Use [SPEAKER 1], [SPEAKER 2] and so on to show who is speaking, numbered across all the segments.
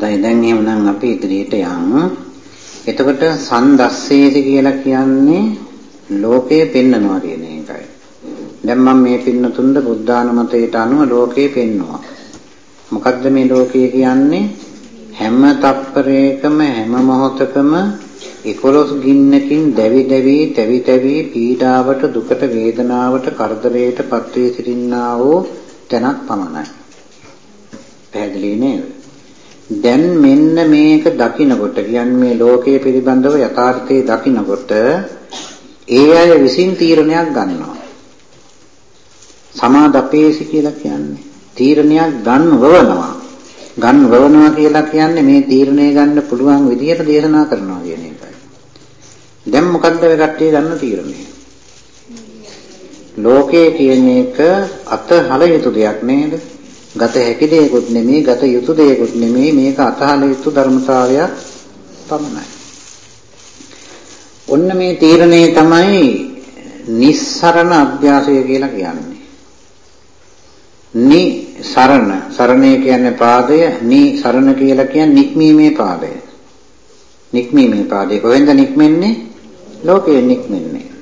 [SPEAKER 1] දැන් දැන් එහෙනම් අපි ඉදිරියට යමු. එතකොට සන්දස්සේති කියලා කියන්නේ ලෝකේ පෙන්නනවා කියන එකයි. දැන් මම මේ පින්නතුන්ද බුද්ධානුමතයට අනුව ලෝකේ පෙන්නවා. මොකද්ද මේ ලෝකය කියන්නේ? හැම තප්පරයකම හැම මොහොතකම 11 ගින්නකින් දැවි දැවි තැවි තැවි පීඩාවට දුකට වේදනාවට කරදරයට පත්වී සිටින්නා වූ තැනක් පමණයි. පැහැදිලි නේද? දැන් මෙන්න මේක දකිනකොට කියන්නේ මේ ලෝකයේ පිළිබඳව යථාර්ථයේ දකිනකොට ඒ අය විසින් තීරණයක් ගන්නවා. සමාදපේසි කියලා කියන්නේ තීරණයක් ගන්නවනවා. ගන්නවනවා කියලා කියන්නේ මේ තීරණය ගන්න පුළුවන් විදියට දේශනා කරනවා කියන එකයි. දැන් මොකද්ද මේ කට්ටිය ගන්න තීරණය? ලෝකයේ කියන එක අතහල යුතු දෙයක් නේද? ගත හැකි දෙයක්ුත් නෙමෙයි, ගත යුතු දෙයක්ුත් නෙමෙයි, මේක අතහල යුතු ධර්මතාවයක් පමණයි. ඔන්න මේ තීරණය තමයි නිස්සරණ අභ්‍යාසය කියලා කියන්නේ. නි සරණ සරණය කියන්නේ පාදය, නි සරණ කියලා කියන්නේ නික්මීමේ පාදය. නික්මීමේ පාදය කොහෙන්ද නික්මෙන්නේ? ලෝකයෙන් නික්මෙන්නේ.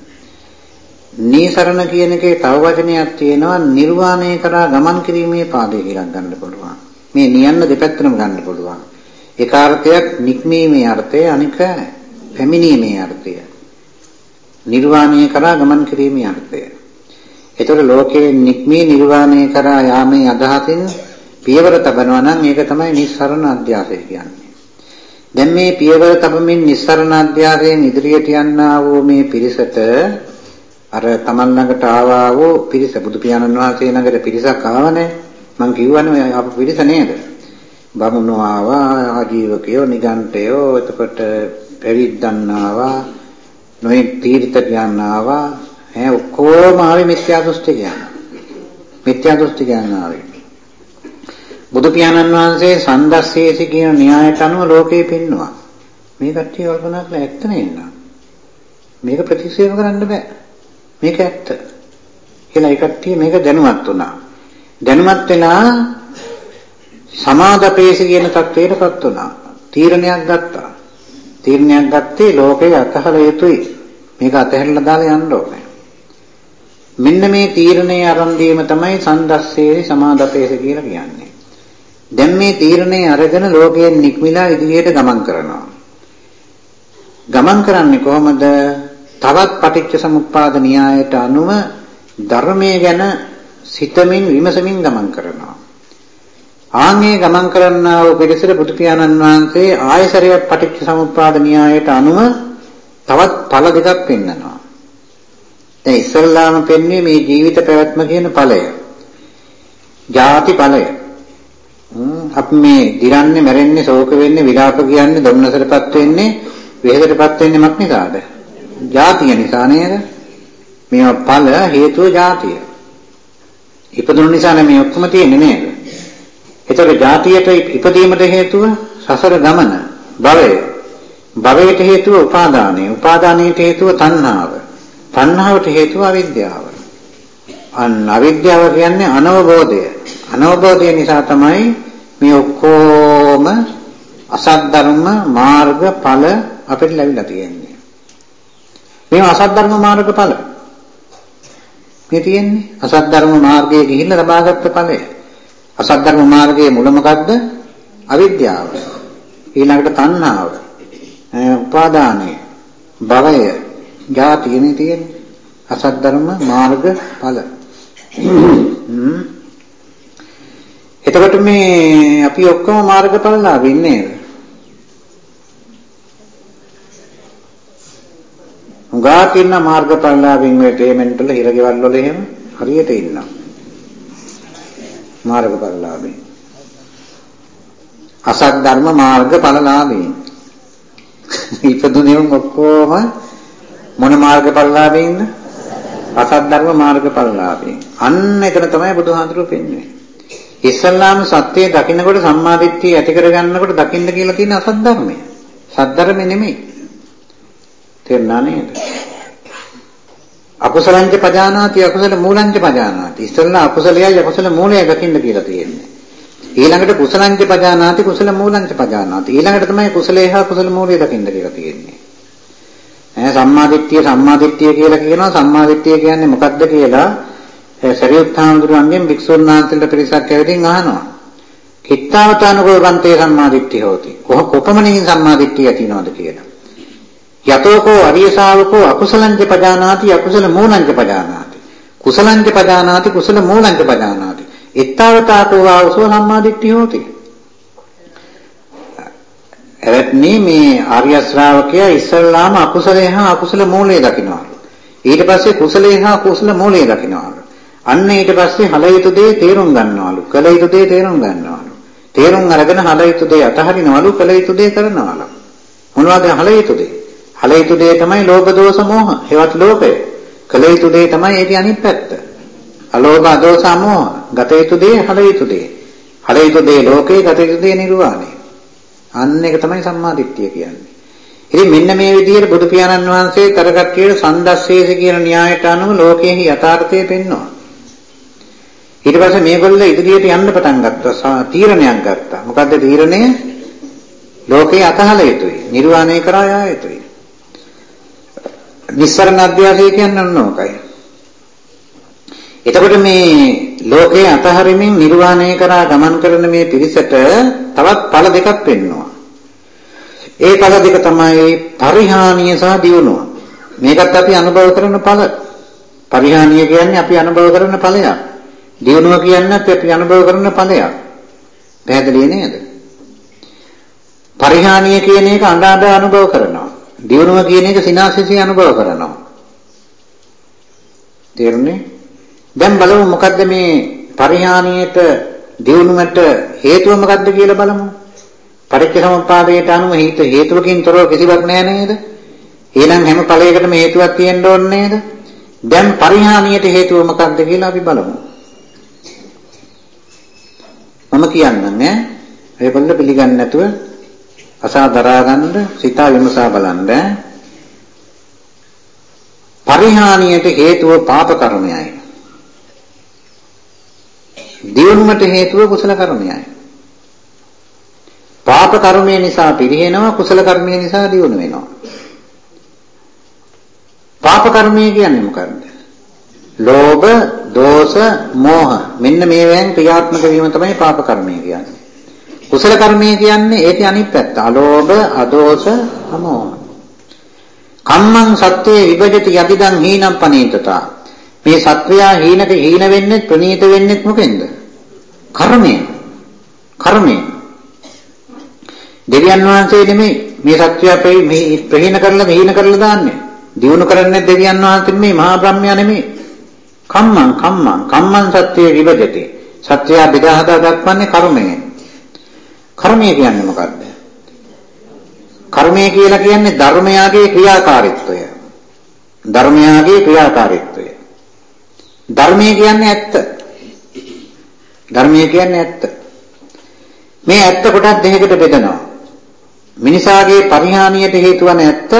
[SPEAKER 1] නීසරණ කියන එකේ තව වචනයක් තියෙනවා නිර්වාණය කරා ගමන් කිරීමේ පාදය කියලා ගන්න පුළුවන්. මේ නියන්න දෙපැත්තටම ගන්න පුළුවන්. ඒක අර්ථයක් නික්මීමේ අර්ථය අනික පැමිණීමේ අර්ථය. නිර්වාණය කරා ගමන් කිරීමේ අර්ථය. ඒතර ලෝකයේ නික්මී නිර්වාණය කරා යාමේ අදහසින් පියවර තබනවා නම් ඒක තමයි නිස්සරණ අධ්‍යාසය කියන්නේ. දැන් මේ පියවර තබමින් නිස්සරණ අධ්‍යාසයෙන් ඉදිරියට යන්නා වූ මේ පිරිසට අර තමන් ළඟට ආවා වූ පිරිස බුදු පියාණන් වහන්සේ ළඟට පිරිසක් ආවනේ. මං කියවනේ අප පිරිස නේද? බමුණෝ ආවා ආජීවකයෝ නිගන්ඨයෝ එතකොට පැවිද්දන් ආවා නොයේ තීර්ථකයන් ආවා. ඈ ඔක්කොම ආවේ මිත්‍යා දෘෂ්ටි කියන මිත්‍යා දෘෂ්ටි කියන ආවේ. බුදු පියාණන් වහන්සේ සන්දස්සේසි කියන න්‍යායට අනුව ලෝකේ පෙන්නවා. මේ කට්ටිය කල්පනා කරලා ඇත්ත නේද? මේක ප්‍රතික්ෂේප කරන්න බෑ. මේක ඇත්ත කියලා ඒකට මේක දැනුවත් වුණා. දැනුවත් වෙලා සමාදපේසි කියන தത്വයටපත් වුණා. තීරණයක් ගත්තා. තීරණයක් ගත්තේ ලෝකේ අතහල යුතුයි. මේක අතහැරලා දාලා යන්න ඕනේ. මෙන්න මේ තීරණය අරන් තමයි සන්දස්සේරි සමාදපේසි කියලා කියන්නේ. දැන් මේ තීරණය අරගෙන ලෝකයෙන් නික්මිලා ඉදිරියට ගමන් කරනවා. ගමන් කරන්නේ කොහොමද? තවත් පටිච්ච සමුප්පාද න්‍යායට අනුව ධර්මයේ ගැන සිතමින් විමසමින් ගමන් කරනවා. ආන්ගේ ගමන් කරන්නා වූ පිරිසට බුදු පියාණන් වහන්සේ ආයසරයක් පටිච්ච සමුප්පාද න්‍යායට අනුව තවත් ඵල දෙකක් පෙන්නනවා. දැන් ඉස්සල්ලාම පෙන්වන්නේ මේ ජීවිත පැවැත්ම කියන ඵලය. ජාති ඵලය. අපි මේ දිරන්නේ මැරෙන්නේ ශෝක වෙන්නේ විලාප කියන්නේ දුන්නසටපත් වෙන්නේ වෙහෙදටපත් වෙන්නේ මක් නිසාද? ජාතිය නිසා නේද? මේවා ඵල හේතුව ජාතිය. ඉපදුණු නිසා මේ ඔක්කොම තියෙන්නේ නේද? එතකොට ජාතියට ඉපදීමට හේතුව සසර ගමන, භවය. භවයට හේතුව උපාදානය, උපාදානයට හේතුව තණ්හාව. තණ්හාවට හේතුව අවිද්‍යාව. අන්න අවිද්‍යාව කියන්නේ අනවබෝධය. අනවබෝධය නිසා තමයි මේ ඔක්කොම අසත් ධර්ම මාර්ග ඵල අපිට ලැබිලා තියෙන්නේ. මේවා අසත් ධර්ම මාර්ගඵල. මේ තියෙන්නේ අසත් ධර්ම මාර්ගයේ ගිහිල්ලා ලබාගත් ඵලය. අසත් ධර්ම මාර්ගයේ මුල මොකද්ද? අවිද්‍යාව. ඊළඟට තණ්හාව. උපාදානය. භවය. ජාතියනේ තියෙන්නේ. අසත් ධර්ම මාර්ගඵල. එතකොට මේ අපි ඔක්කොම මාර්ගඵලලාභින් නේද? හුඟක් ඉන්න මාර්ගඵලලාභින් ඔය පේමන්ට් වල හිරගෙවල් වල එහෙම හරියට ඉන්නවා. මාර්ගඵලලාභින්. අසත් ධර්ම මාර්ගඵලලාභින්. ඉපදුනේ ඔක්කොම මොන මාර්ගඵලලාභින්ද? අසත් ධර්ම මාර්ගඵලලාභින්. අන්න එතන තමයි බුදුහාඳුරුවෝ පෙන්වන්නේ. ඉස්සල්ලාම සත්‍යය දකින්නකොට සම්මාදිට්ඨිය ඇති කරගන්නකොට දකින්න කියලා තියෙන අසත් ධර්මය. සත් ධර්මෙ නෙමෙයි. තේරුණා නේද? අකුසලංච පජානාති අකුසල මූලංච පජානාති. ඉස්සෙල්ලා අකුසලයයි අකුසල මූලයයි දකින්න කියලා තියෙන්නේ. ඊළඟට කුසලංච පජානාති කුසල මූලංච පජානාති. ඊළඟට තමයි කුසලේ හා කුසල මූලය දකින්න කියලා තියෙන්නේ. ඈ සම්මාදිට්ඨිය සම්මාදිට්ඨිය කියලා කියනවා සම්මාදිට්ඨිය කියන්නේ මොකක්ද කියලා සරියුත් හාමුදුරුවන්ගෙන් වික්ෂුන් වහන්සේලා පිරිසක් ඇවිදින් අහනවා. කිත්තාවතානුකෝ වන්තේ සම්මාදිට්ඨිය හොති. කොහ කොපමණින් සම්මාදිට්ඨිය ඇතිනවද කියලා. යතෝකෝ අරිය ශාවකෝ අකුසලංච පජානාති අකුසල මූලංච පජානාති. කුසලංච පජානාති කුසල මූලංච පජානාති. ittavataako වාසෝ සම්මාදිට්ඨිය හොති. එවත්නි මේ ආර්ය ශ්‍රාවකයා ඉස්සල්ලාම අකුසලේ හා අකුසල මූලයේ දකින්නවා. ඊට පස්සේ කුසලේ හා කුසල මූලයේ දකින්නවා. අන්න ඊට පස්සේ හල යුතු දේ තේරුම් ගන්නවලු. කල යුතු දේ තේරුම් ගන්නවලු. තේරුම් අරගෙන හල යුතු දේ අතහරිනවලු කල යුතු දේ කරනවලු. මොනවද හල යුතු දේ? හල යුතු දේ තමයි ලෝභ දෝෂ මෝහ. හේවත් ලෝභය. කල යුතු දේ තමයි ඒකේ අනිත් පැත්ත. අලෝභ අදෝස අමෝහ. ගත යුතු දේ හල යුතු දේ. හල යුතු දේ ලෝකේ ගත යුතු දේ නිර්වාණය. අන්න එක තමයි සම්මාදිට්ඨිය කියන්නේ. ඉතින් මෙන්න මේ විදිහට බුදු පියාණන් වහන්සේ තරගට්ටියට සන්දස්සේස කියන න්‍යායට අනුව ලෝකයේ යථාර්ථය පෙන්වනවා. ඊට පස්සේ මේගොල්ලෝ ඉදිරියට යන්න පටන් ගත්තා. තීරණයක් ගත්තා. මොකද්ද තීරණය? ලෝකේ අතහල යුතුයි. නිර්වාණය කරා යා යුතුයි. නිස්සරණ අධ්‍යාසය කියන්නේ ඕකයි. එතකොට මේ ලෝකේ අතහරිමින් නිර්වාණය කරා ගමන් කරන මේ පිරිසට තවත් ඵල දෙකක් වෙන්නවා. ඒ ඵල දෙක තමයි පරිහානිය සහ දියුණුව. මේකත් අපි අනුභව කරන ඵල. පරිහානිය කියන්නේ අපි අනුභව කරන ඵලයක්. දියුණුව කියන්නේ අපි අනුභව කරන ඵලයක්. පැහැදිලි නේද? පරිහානිය කියන එක අඬ අනුභව කරනවා. දියුණුව කියන එක සිනාසිසි අනුභව කරනවා. තේරුණේ? දැන් බලමු මොකද්ද මේ පරිහානියට දියුණුවට හේතුව මොකද්ද කියලා බලමු. පටිච්චසමුප්පාදයට අනුව හේතු හේතුවකින් තොරව කිසිවක් නැහැ නේද? එහෙනම් හැම ඵලයකටම හේතුවක් තියෙන්න ඕනේ නේද? දැන් පරිහානියට හේතුව මොකක්ද කියලා අපි බලමු. මම කියන්නම් ඈ. ඒගොල්ලෝ පිළිගන්නේ නැතුව අසා දරා ගන්න සිතා විමසා බලන්න. පරිහානියට හේතුව පාප කර්මයයි. දියුණුවට හේතුව කුසල කර්මයයි. පාප කර්මය නිසා පිරිහෙනවා කුසල කර්මය නිසා දියුණු වෙනවා. පාප කර්මය කියන්නේ මොකක්ද? ලෝභ, දෝෂ, මෝහ මෙන්න මේවෙන් ක්‍රියාත්මක වීම තමයි පාප කර්මය කියන්නේ. කුසල කර්මය කියන්නේ ඒකේ අනිත් පැත්ත. අලෝභ, අදෝෂ, අමෝහ. කම්මං සත්‍යේ විභජති යදිදං හීනම් පනීතතා. මේ සත්වයා හීනක හීන වෙන්නේ ප්‍රනීත වෙන්නේ මොකෙන්ද? කර්මයෙන්. කර්මයෙන්. දෙවියන් වහන්සේ නෙමෙයි මේ සත්‍යය ප්‍රහීන කරලා මෙහින කරලා දාන්නේ. දිනු කරන්නේ දෙවියන් වහන්සේ නෙමෙයි මහා බ්‍රහ්මයා නෙමෙයි. කම්මං කම්මං කම්මං සත්‍යය විභජති. සත්‍යය බෙදා හදා දක්වන්නේ කර්මයෙන්. කර්මය කියන්නේ මොකද්ද? කර්මය කියලා කියන්නේ ධර්මයාගේ ක්‍රියාකාරීත්වය. ධර්මයාගේ ක්‍රියාකාරීත්වය. ධර්මය කියන්නේ ඇත්ත. ධර්මය කියන්නේ ඇත්ත. මේ ඇත්ත කොටස් දෙකකට බෙදනවා. මිනිසාගේ පරිහානියට හේතු වන ඇත්ත,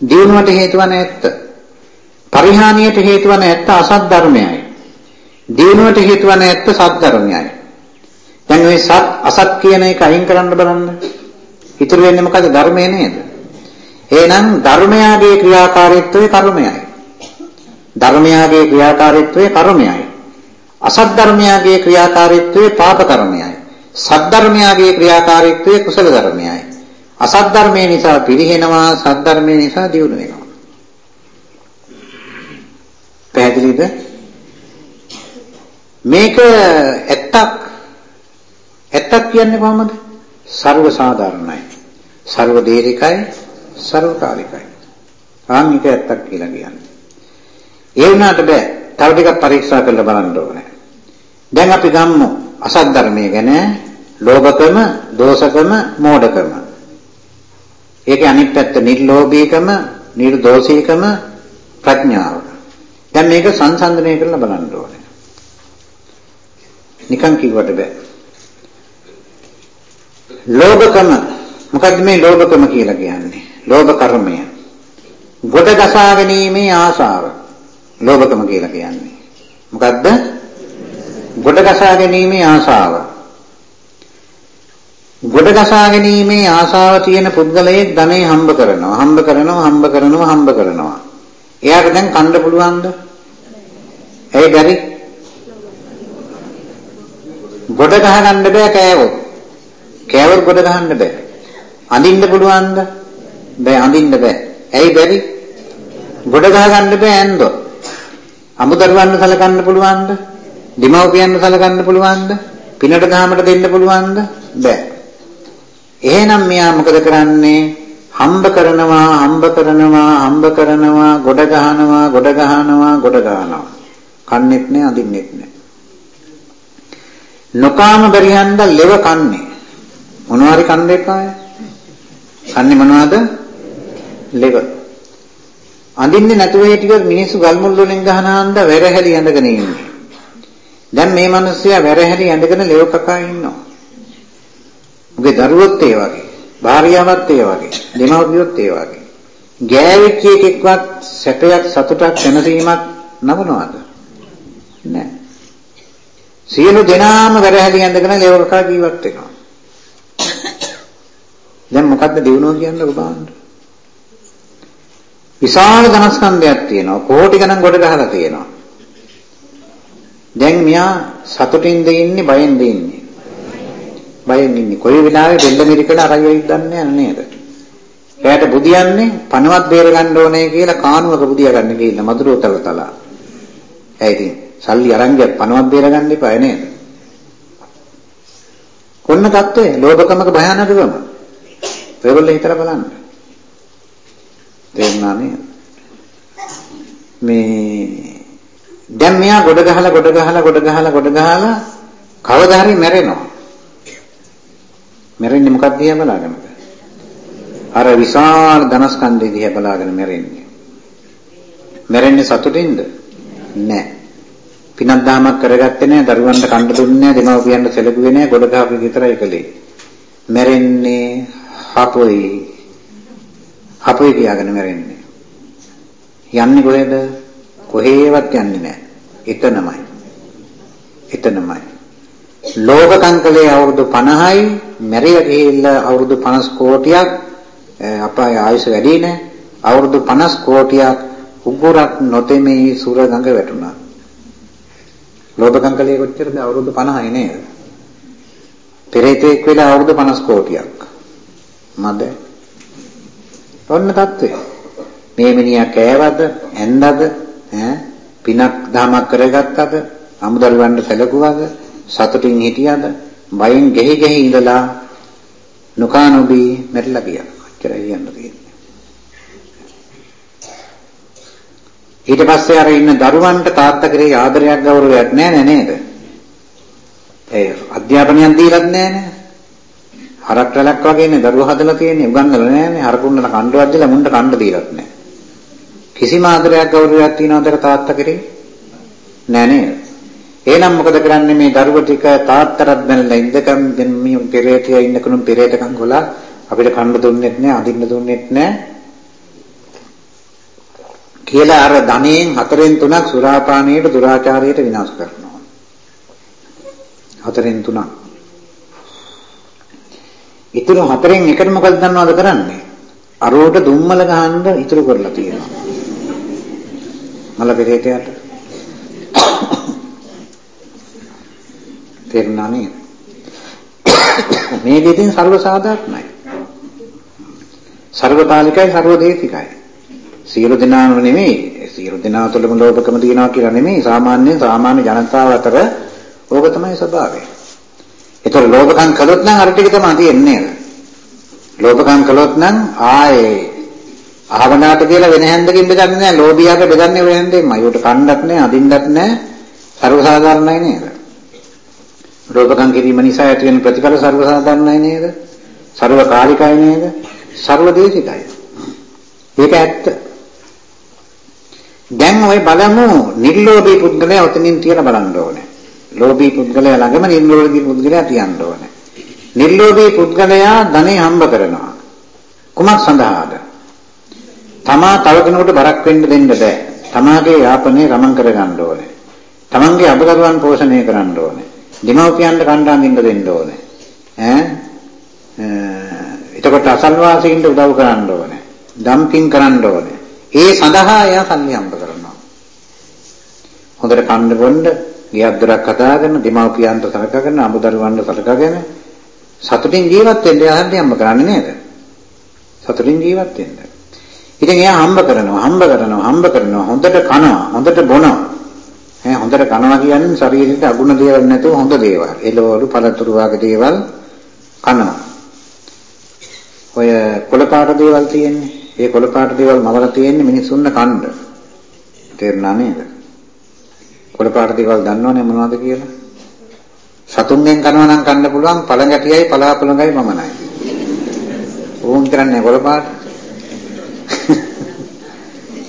[SPEAKER 1] දියුණුවට හේතු වන ඇත්ත. පරිහානියට හේතු වන ඇත්ත අසත් ධර්මයයි. දියුණුවට හේතු වන ඇත්ත සත් ධර්මයයි. දැන් මේ සත් අසත් කියන එක අයින් කරන්න බලන්න. ඉතුරු වෙන්නේ මොකද ධර්මය නේද? එහෙනම් ධර්මයාගේ ක්‍රියාකාරීත්වය කර්මයයි. ධර්මයාගේ ක්‍රියාකාරීත්වය කර්මයයි. අසත් ධර්මයාගේ ක්‍රියාකාරීත්වය පාප කර්මයයි. සත් ධර්මයාගේ ක්‍රියාකාරීත්වය කුසල ධර්මයයි. අසත් ධර්මයේ නිසා පිරිහෙනවා සත් ධර්මයේ නිසා දියුණු වෙනවා. පැහැදිලිද? මේක ඇත්තක් ඇත්තක් කියන්නේ කොහමද? ਸਰව සාධාරණයි. ਸਰව දේරිකයි, ਸਰවකාලිකයි. ආනික ඇත්තක් කියලා කියන්නේ. ඒ වුණාට බෑ. තව ටිකක් පරීක්ෂා කරලා බලන්න ඕනේ. දැන් අපි ගමු අසත් ධර්මයේ ගැන ලෝභකම, දෝෂකම, මෝඩකම. ඒකේ අනිත් පැත්ත නිර්ලෝභීකම, නිර්දෝෂීකම, ප්‍රඥාව. දැන් මේක සංසන්දනය කරලා බලන්න ඕනේ. නිකන් කිව්වට බෑ. ලෝභකම මොකද්ද මේ ලෝභකම කියලා කියන්නේ? ලෝභ කර්මය. ගොඩ ගසා ගැනීමේ ආශාව. ලෝභකම කියලා කියන්නේ. මොකද්ද? ගොඩ ගසා ගැනීමේ ආශාව. ගොඩ ගසා ගැනීමේ ආසාව තියෙන පුද්ගලයෙක් ධනෙ හම්බ කරනවා. හම්බ කරනවා, හම්බ කරනවා, හම්බ කරනවා. එයාට දැන් කන්න පුළුවන්ද? ඇයි බැරි? ගොඩ ගහ ගන්න බෑ කෑවොත්. කෑවොත් ගොඩ ගහන්න බෑ. අඳින්න පුළුවන්ද? බෑ අඳින්න බෑ. ඇයි බැරි? ගොඩ ගහ ගන්න බෑ ඇන්දොත්. අමුදරුවන්ව සලකන්න පුළුවන්ද? දෙමව්පියන්ව සලකන්න පුළුවන්ද? පිනට ගහමට දෙන්න පුළුවන්ද? බෑ. එහෙනම් මෙයා මොකද කරන්නේ? හම්බ කරනවා, හම්බ කරනවා, හම්බ කරනවා, ගොඩ ගහනවා, ගොඩ ගහනවා, ගොඩ ගහනවා. කන්නේත් නෑ, අඳින්නෙත් නෑ. නොකාම බැරිහන්ද ලෙව කන්නේ. මොනවාරි කන්න එපාය. කන්නේ මොනවද? ලෙව. අඳින්නේ නැතුව හිටියොත් මිනිස්සු ගල් මුල් වලින් ගහනාන්ද වැරහැලි ඇඳගෙන ඉන්නේ. දැන් මේ මිනිස්සයා වැරහැලි ඇඳගෙන ලෙව කකා ඉන්නවා. උගේ දරුවොත් ඒ වගේ, භාර්යාවත් ඒ වගේ, දෙමව්පියොත් ඒ වගේ. ගෑවිච්ච එකෙක්වත් සැපයක් සතුටක් සැනසීමක් නමනවාද? නැහැ. සියලු දෙනාම වැරහැලි ඇඳගෙන ලෙව කකා ජීවත් වෙනවා. දැන් මොකද්ද දිනුව කියන්නේ ඔබ බලන්න. විශාල ධනස්කන්ධයක් තියෙනවා. කෝටි ගණන් ගොඩ ගහලා තියෙනවා. දැන් මෙයා සතුටින්ද ඉන්නේ බයෙන්ද ඉන්නේ? බයෙන් ඉන්නේ. කොයි වෙලාවෙ දෙල්ල මිරිකල අරගෙයිද දන්නේ නේද? එයාට බුදියන්නේ පණවත් බේර ගන්න ඕනේ කියලා කානුවක බුදියා ගන්න ගිහිල්ලා මధుරෝතල තලා. ඇයි ඉතින් සල්ලි අරන් ගියත් පණවත් බේර ගන්න එපා නේද? කොන්න தත්ත්වය ලෝභකමක භයානකකම. ඒගොල්ලෝ හිතලා බලන්න. තේරුණා නේද? මේ දැන් මෙයා ගොඩ ගහලා ගොඩ ගහලා ගොඩ ගහලා ගොඩ ගහලා කවදා හරි මැරෙනවා. මැරෙන්නේ මොකක්ද දිහා බලාගෙනද? අර විශාල ධනස්කන්ධය දිහා බලාගෙන මැරෙන්නේ. මැරෙන්නේ සතුටින්ද? නෑ. පිනක් දාමක් කරගත්තේ නෑ, දරුවන්ට කන්න දුන්නේ නෑ, දෙමව්පියන්ට සැලකුවේ නෑ, ගොඩ ගහපු විතරයි කළේ. මැරෙන්නේ හපොයි. හපොයි කියාගෙන මැරෙන්නේ. යන්නේ කොහෙද? කොහේවත් යන්නේ නැහැ. එතනමයි. එතනමයි. ලෝක කංකලේ අවුරුදු 50යි, මැරිලා ගිහිල්ලා අවුරුදු 50 කෝටියක් අපාය ආයුෂ වැඩි නැහැ. අවුරුදු 50 කෝටියක් උගුරක් නොතෙමේ සුර ගඟ වැටුණා. ලෝභ කංකලයේ කොච්චරද අවුරුදු 50යි නේද? පෙරේතෙක් වෙලා අවුරුදු 50 කෝටියක්. මද ඔන්න தත්ත්වය. මේ මිනිහා කෑවද, ඇන්දද, ඈ පිනක් දහමක් කරගත්තද, අමුදරුවන්ට සැලකුවද, සතුටින් හිටියද, බයෙන් ගෙහි ගෙහි ඉඳලා නොකානොබී මැරිලා ගියා. ඔච්චරයි කියන්න තියෙන්නේ. ඊට පස්සේ අර ඉන්න දරුවන්ට තාත්තා කෙරෙහි ආදරයක් ගෞරවයක් නැහැ නේද? ඒ අධ්‍යාපනයක් දීලත් නැහැ නේ. හරක් රැලක් වගේනේ දරුවෝ හදලා තියෙන්නේ උගන්වලා නැහැනේ හරකුන්නට කණ්ඩවත් දීලා මුන්ට කණ්ඩ දීලත් නැහැ. කිසිම ආදරයක් ගෞරවයක් තියනවද තාත්තා කෙරේ? නෑ නේද? එහෙනම් මොකද කරන්නේ මේ දරුවෝ ටික තාත්තටත් බැනලා ඉඳකම් මේ පෙරේතය ඉන්නකනුම් පෙරේතකම් ගොලා අපිට කන්න දුන්නෙත් නෑ අඳින්න දුන්නෙත් නෑ කියලා අර ධනෙන් හතරෙන් තුනක් සුරාපානයට දුරාචාරයට විනාශ කරනවා. හතරෙන් තුනක් ඉතුරු හතරෙන් එකට මොකද දන්නවද කරන්නේ? අරෝට දුම්මල ගහන්න ඉතුරු කරලා තියෙනවා. මල පෙරේතයාට. තේරුණා නේද? මේ දෙකෙන් ਸਰව සාධාරණයි. ਸਰවපාලිකයි ਸਰවදේශිකයි. සියලු දෙනාම නෙමෙයි සියලු දෙනා තුළම ලෝභකම තියෙනවා කියලා නෙමෙයි සාමාන්‍ය සාමාන්‍ය ජනතාව අතර ඕක තමයි ස්වභාවය. ඒතර ලෝභකම් කළොත් නම් අර ටික තමයි තියෙන්නේ නේද? ලෝභකම් කළොත් නම් ආයේ ආවනාට කියලා වෙන හැන්දකින් බෙදන්නේ නැහැ. ලෝභියාට බෙදන්නේ වෙන හැන්දෙන්ම. ඒකට කණ්ඩක් නැහැ, අදින්නක් නැහැ. ਸਰව සාධාරණයි නේද? ලෝභකම් කිරීම නිසා ඇති වෙන ප්‍රතිඵල ਸਰව සාධාරණයි නේද? ਸਰව කාලිකයි නේද? ਸਰව දේශිකයි. ඒක ඇත්ත. දැන් ওই බලමු නිර්ලෝභී පුද්ගලයා උතනින් තියලා බලන්න ඕනේ. ලෝභී පුද්ගලයා ළඟම නිර්ලෝභී පුද්ගලයා තියන්න ඕනේ. නිර්ලෝභී පුද්ගලයා ධනෙ හම්බ කරනවා. කුමක් සඳහාද? තමා තව කෙනෙකුට බරක් වෙන්න දෙන්න බෑ. තමාගේ යාපනය ගමන් කරගන්න ඕනේ. තමන්ගේ අබදරුවන් පෝෂණය කරන්න ඕනේ. දෙමව්පියන්ට කණ්ඩායමින්ද දෙන්න ඕනේ. ඈ එතකොට අසල්වාසීන්ට උදව් කරන්න ඕනේ. ඩම්පින් කරන්න ඕනේ. ඒ සඳහා එයා සල්ලි හම්බ කරනවා. හොඳට කන්න බොන්න, ගියක් දොරක් හදාගෙන, දෙමව්පියන්ට සලකගෙන, අමුදරුවන්ට සලකගෙන සතුටින් ජීවත් වෙන්න එයා සල්ලි හම්බ කරන්නේ නේද? සතුටින් ජීවත් වෙන්න. ඉතින් එයා හම්බ කරනවා, හම්බ කරනවා, හම්බ කරනවා, හොඳට කනවා, හොඳට බොනවා. ඈ හොඳට කනවා කියන්නේ ශරීරයට අගුණ දේවල් නැතුව හොඳ දේවල්. එළවලු, පළතුරු වගේ දේවල් කනවා. ඔය කොළපාට දේවල් තියෙන්නේ. ඒ කොළපාට දේවල් මවලා තියෙන්නේ මිනිස්සුන්ව කන්න. තේරුණා නේද? කොළපාට දේවල් දන්නවනේ මොනවද කියලා? සතුන්ගෙන් කනවා නම් කන්න පුළුවන් පළඟැටියයි පලාපළඟයි පමණයි. ඕම් කරන්නේ කොළපාට.